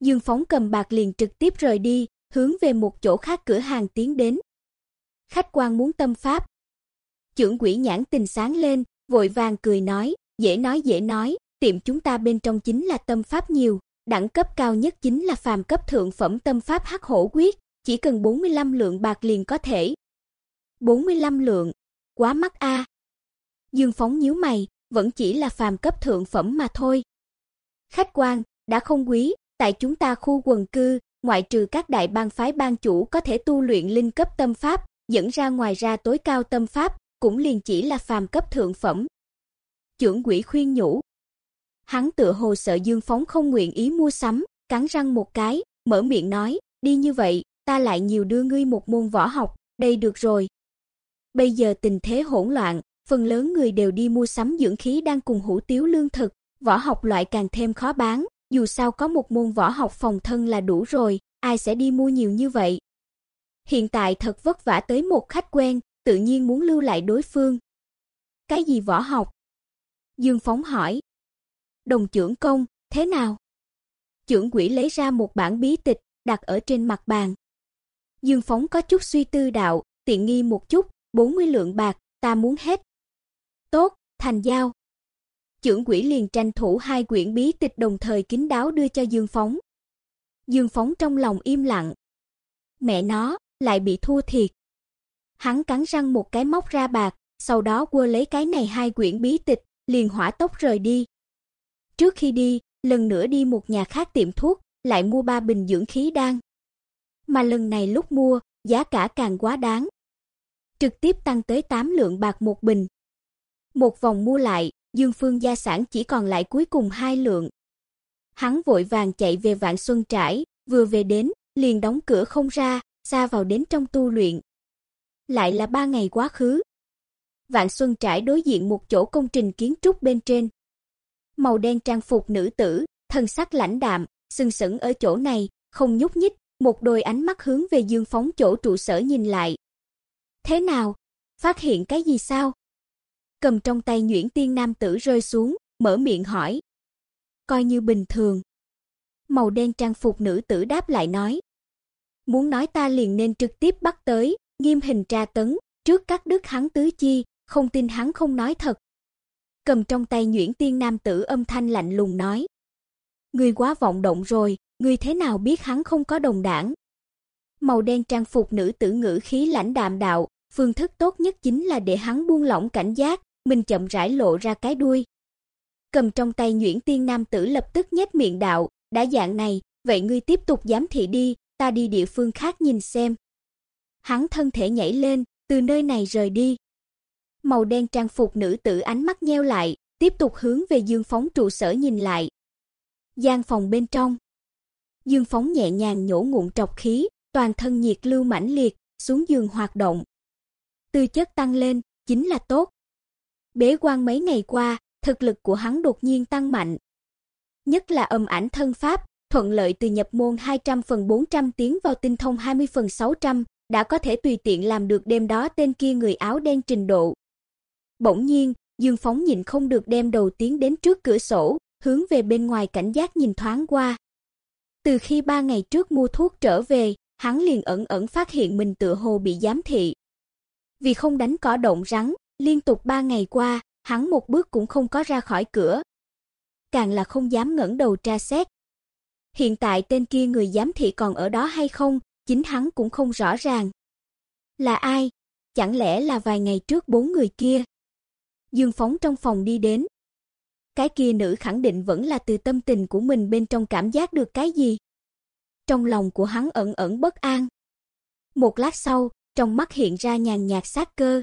Dương Phóng cầm bạc liền trực tiếp rời đi, hướng về một chỗ khác cửa hàng tiến đến. Khách quan muốn tâm pháp. Trưởng quỷ nhãn tình sáng lên, vội vàng cười nói, dễ nói dễ nói, tiệm chúng ta bên trong chính là tâm pháp nhiều, đẳng cấp cao nhất chính là phàm cấp thượng phẩm tâm pháp Hắc Hổ Quyết, chỉ cần 45 lượng bạc liền có thể. 45 lượng, quá mắc a. Dương Phóng nhíu mày, vẫn chỉ là phàm cấp thượng phẩm mà thôi. Khách quan, đã không quý, tại chúng ta khu quần cư, ngoại trừ các đại bang phái bang chủ có thể tu luyện linh cấp tâm pháp, dẫn ra ngoài ra tối cao tâm pháp, cũng liền chỉ là phàm cấp thượng phẩm. Trưởng quỷ khuyên nhủ. Hắn tựa hồ sợ Dương Phóng không nguyện ý mua sắm, cắn răng một cái, mở miệng nói, đi như vậy, ta lại nhiều đưa ngươi một môn võ học, đây được rồi. Bây giờ tình thế hỗn loạn, phần lớn người đều đi mua sắm dưỡng khí đang cùng hủ tiếu lương thực, võ học loại càng thêm khó bán, dù sao có một môn võ học phòng thân là đủ rồi, ai sẽ đi mua nhiều như vậy. Hiện tại thật vất vả tới một khách quen, tự nhiên muốn lưu lại đối phương. Cái gì võ học? Dương Phóng hỏi. Đồng trưởng công, thế nào? Trưởng quỷ lấy ra một bản bí tịch, đặt ở trên mặt bàn. Dương Phóng có chút suy tư đạo, tiện nghi một chút, 40 lượng bạc, ta muốn hết. Tốt, thành giao. Trưởng quỷ liền tranh thủ hai quyển bí tịch đồng thời kín đáo đưa cho Dương Phóng. Dương Phóng trong lòng im lặng. Mẹ nó, lại bị thua thiệt. Hắn cắn răng một cái móc ra bạc, sau đó quơ lấy cái này hai quyển bí tịch, liền hỏa tốc rời đi. Trước khi đi, lần nữa đi một nhà khác tiệm thuốc, lại mua ba bình dưỡng khí đan. Mà lần này lúc mua, giá cả càng quá đáng. Trực tiếp tăng tới 8 lượng bạc một bình. Một vòng mua lại, Dương Phương gia sản chỉ còn lại cuối cùng hai lượng. Hắn vội vàng chạy về Vạn Xuân trải, vừa về đến, liền đóng cửa không ra, xa vào đến trong tu luyện. Lại là ba ngày quá khứ. Vạn Xuân trải đối diện một chỗ công trình kiến trúc bên trên. Màu đen trang phục nữ tử, thân sắc lãnh đạm, sừng sững ở chỗ này, không nhúc nhích, một đôi ánh mắt hướng về Dương Phóng chỗ trụ sở nhìn lại. Thế nào? Phát hiện cái gì sao? Cầm trong tay nhuyễn tiên nam tử rơi xuống, mở miệng hỏi. Coi như bình thường. Màu đen trang phục nữ tử đáp lại nói. Muốn nói ta liền nên trực tiếp bắt tới, nghiêm hình tra tấn, trước cắt đứt hắn tứ chi, không tin hắn không nói thật. Cầm trong tay nhuyễn tiên nam tử âm thanh lạnh lùng nói. Ngươi quá vọng động rồi, ngươi thế nào biết hắn không có đồng đảng? Màu đen trang phục nữ tử ngữ khí lãnh đạm đạo, phương thức tốt nhất chính là để hắn buông lỏng cảnh giác, mình chậm rãi lộ ra cái đuôi. Cầm trong tay nhuyễn tiên nam tử lập tức nhếch miệng đạo, đã dạng này, vậy ngươi tiếp tục giám thị đi, ta đi địa phương khác nhìn xem. Hắn thân thể nhảy lên, từ nơi này rời đi. Màu đen trang phục nữ tử ánh mắt nheo lại, tiếp tục hướng về Dương Phóng trụ sở nhìn lại. Gian phòng bên trong. Dương Phóng nhẹ nhàng nhổ ngụm trọc khí, toàn thân nhiệt lưu mãnh liệt, xuống giường hoạt động. Tư chất tăng lên, chính là tốt. Bế quan mấy ngày qua, thực lực của hắn đột nhiên tăng mạnh. Nhất là âm ảnh thân pháp, thuận lợi từ nhập môn 200 phần 400 tiến vào tinh thông 20 phần 600, đã có thể tùy tiện làm được đêm đó tên kia người áo đen trình độ. Bỗng nhiên, Dương Phóng nhìn không được đem đầu tiến đến trước cửa sổ, hướng về bên ngoài cảnh giác nhìn thoáng qua. Từ khi ba ngày trước mua thuốc trở về, hắn liền ẩn ẩn phát hiện mình tựa hồ bị giám thị. Vì không đánh cỏ động rắn, liên tục ba ngày qua, hắn một bước cũng không có ra khỏi cửa. Càng là không dám ngẩng đầu tra xét. Hiện tại tên kia người giám thị còn ở đó hay không, chính hắn cũng không rõ ràng. Là ai? Chẳng lẽ là vài ngày trước bốn người kia? Dương Phóng trong phòng đi đến. Cái kia nữ khẳng định vẫn là từ tâm tình của mình bên trong cảm giác được cái gì. Trong lòng của hắn ẩn ẩn bất an. Một lát sau, trong mắt hiện ra nhàn nhạt sát cơ.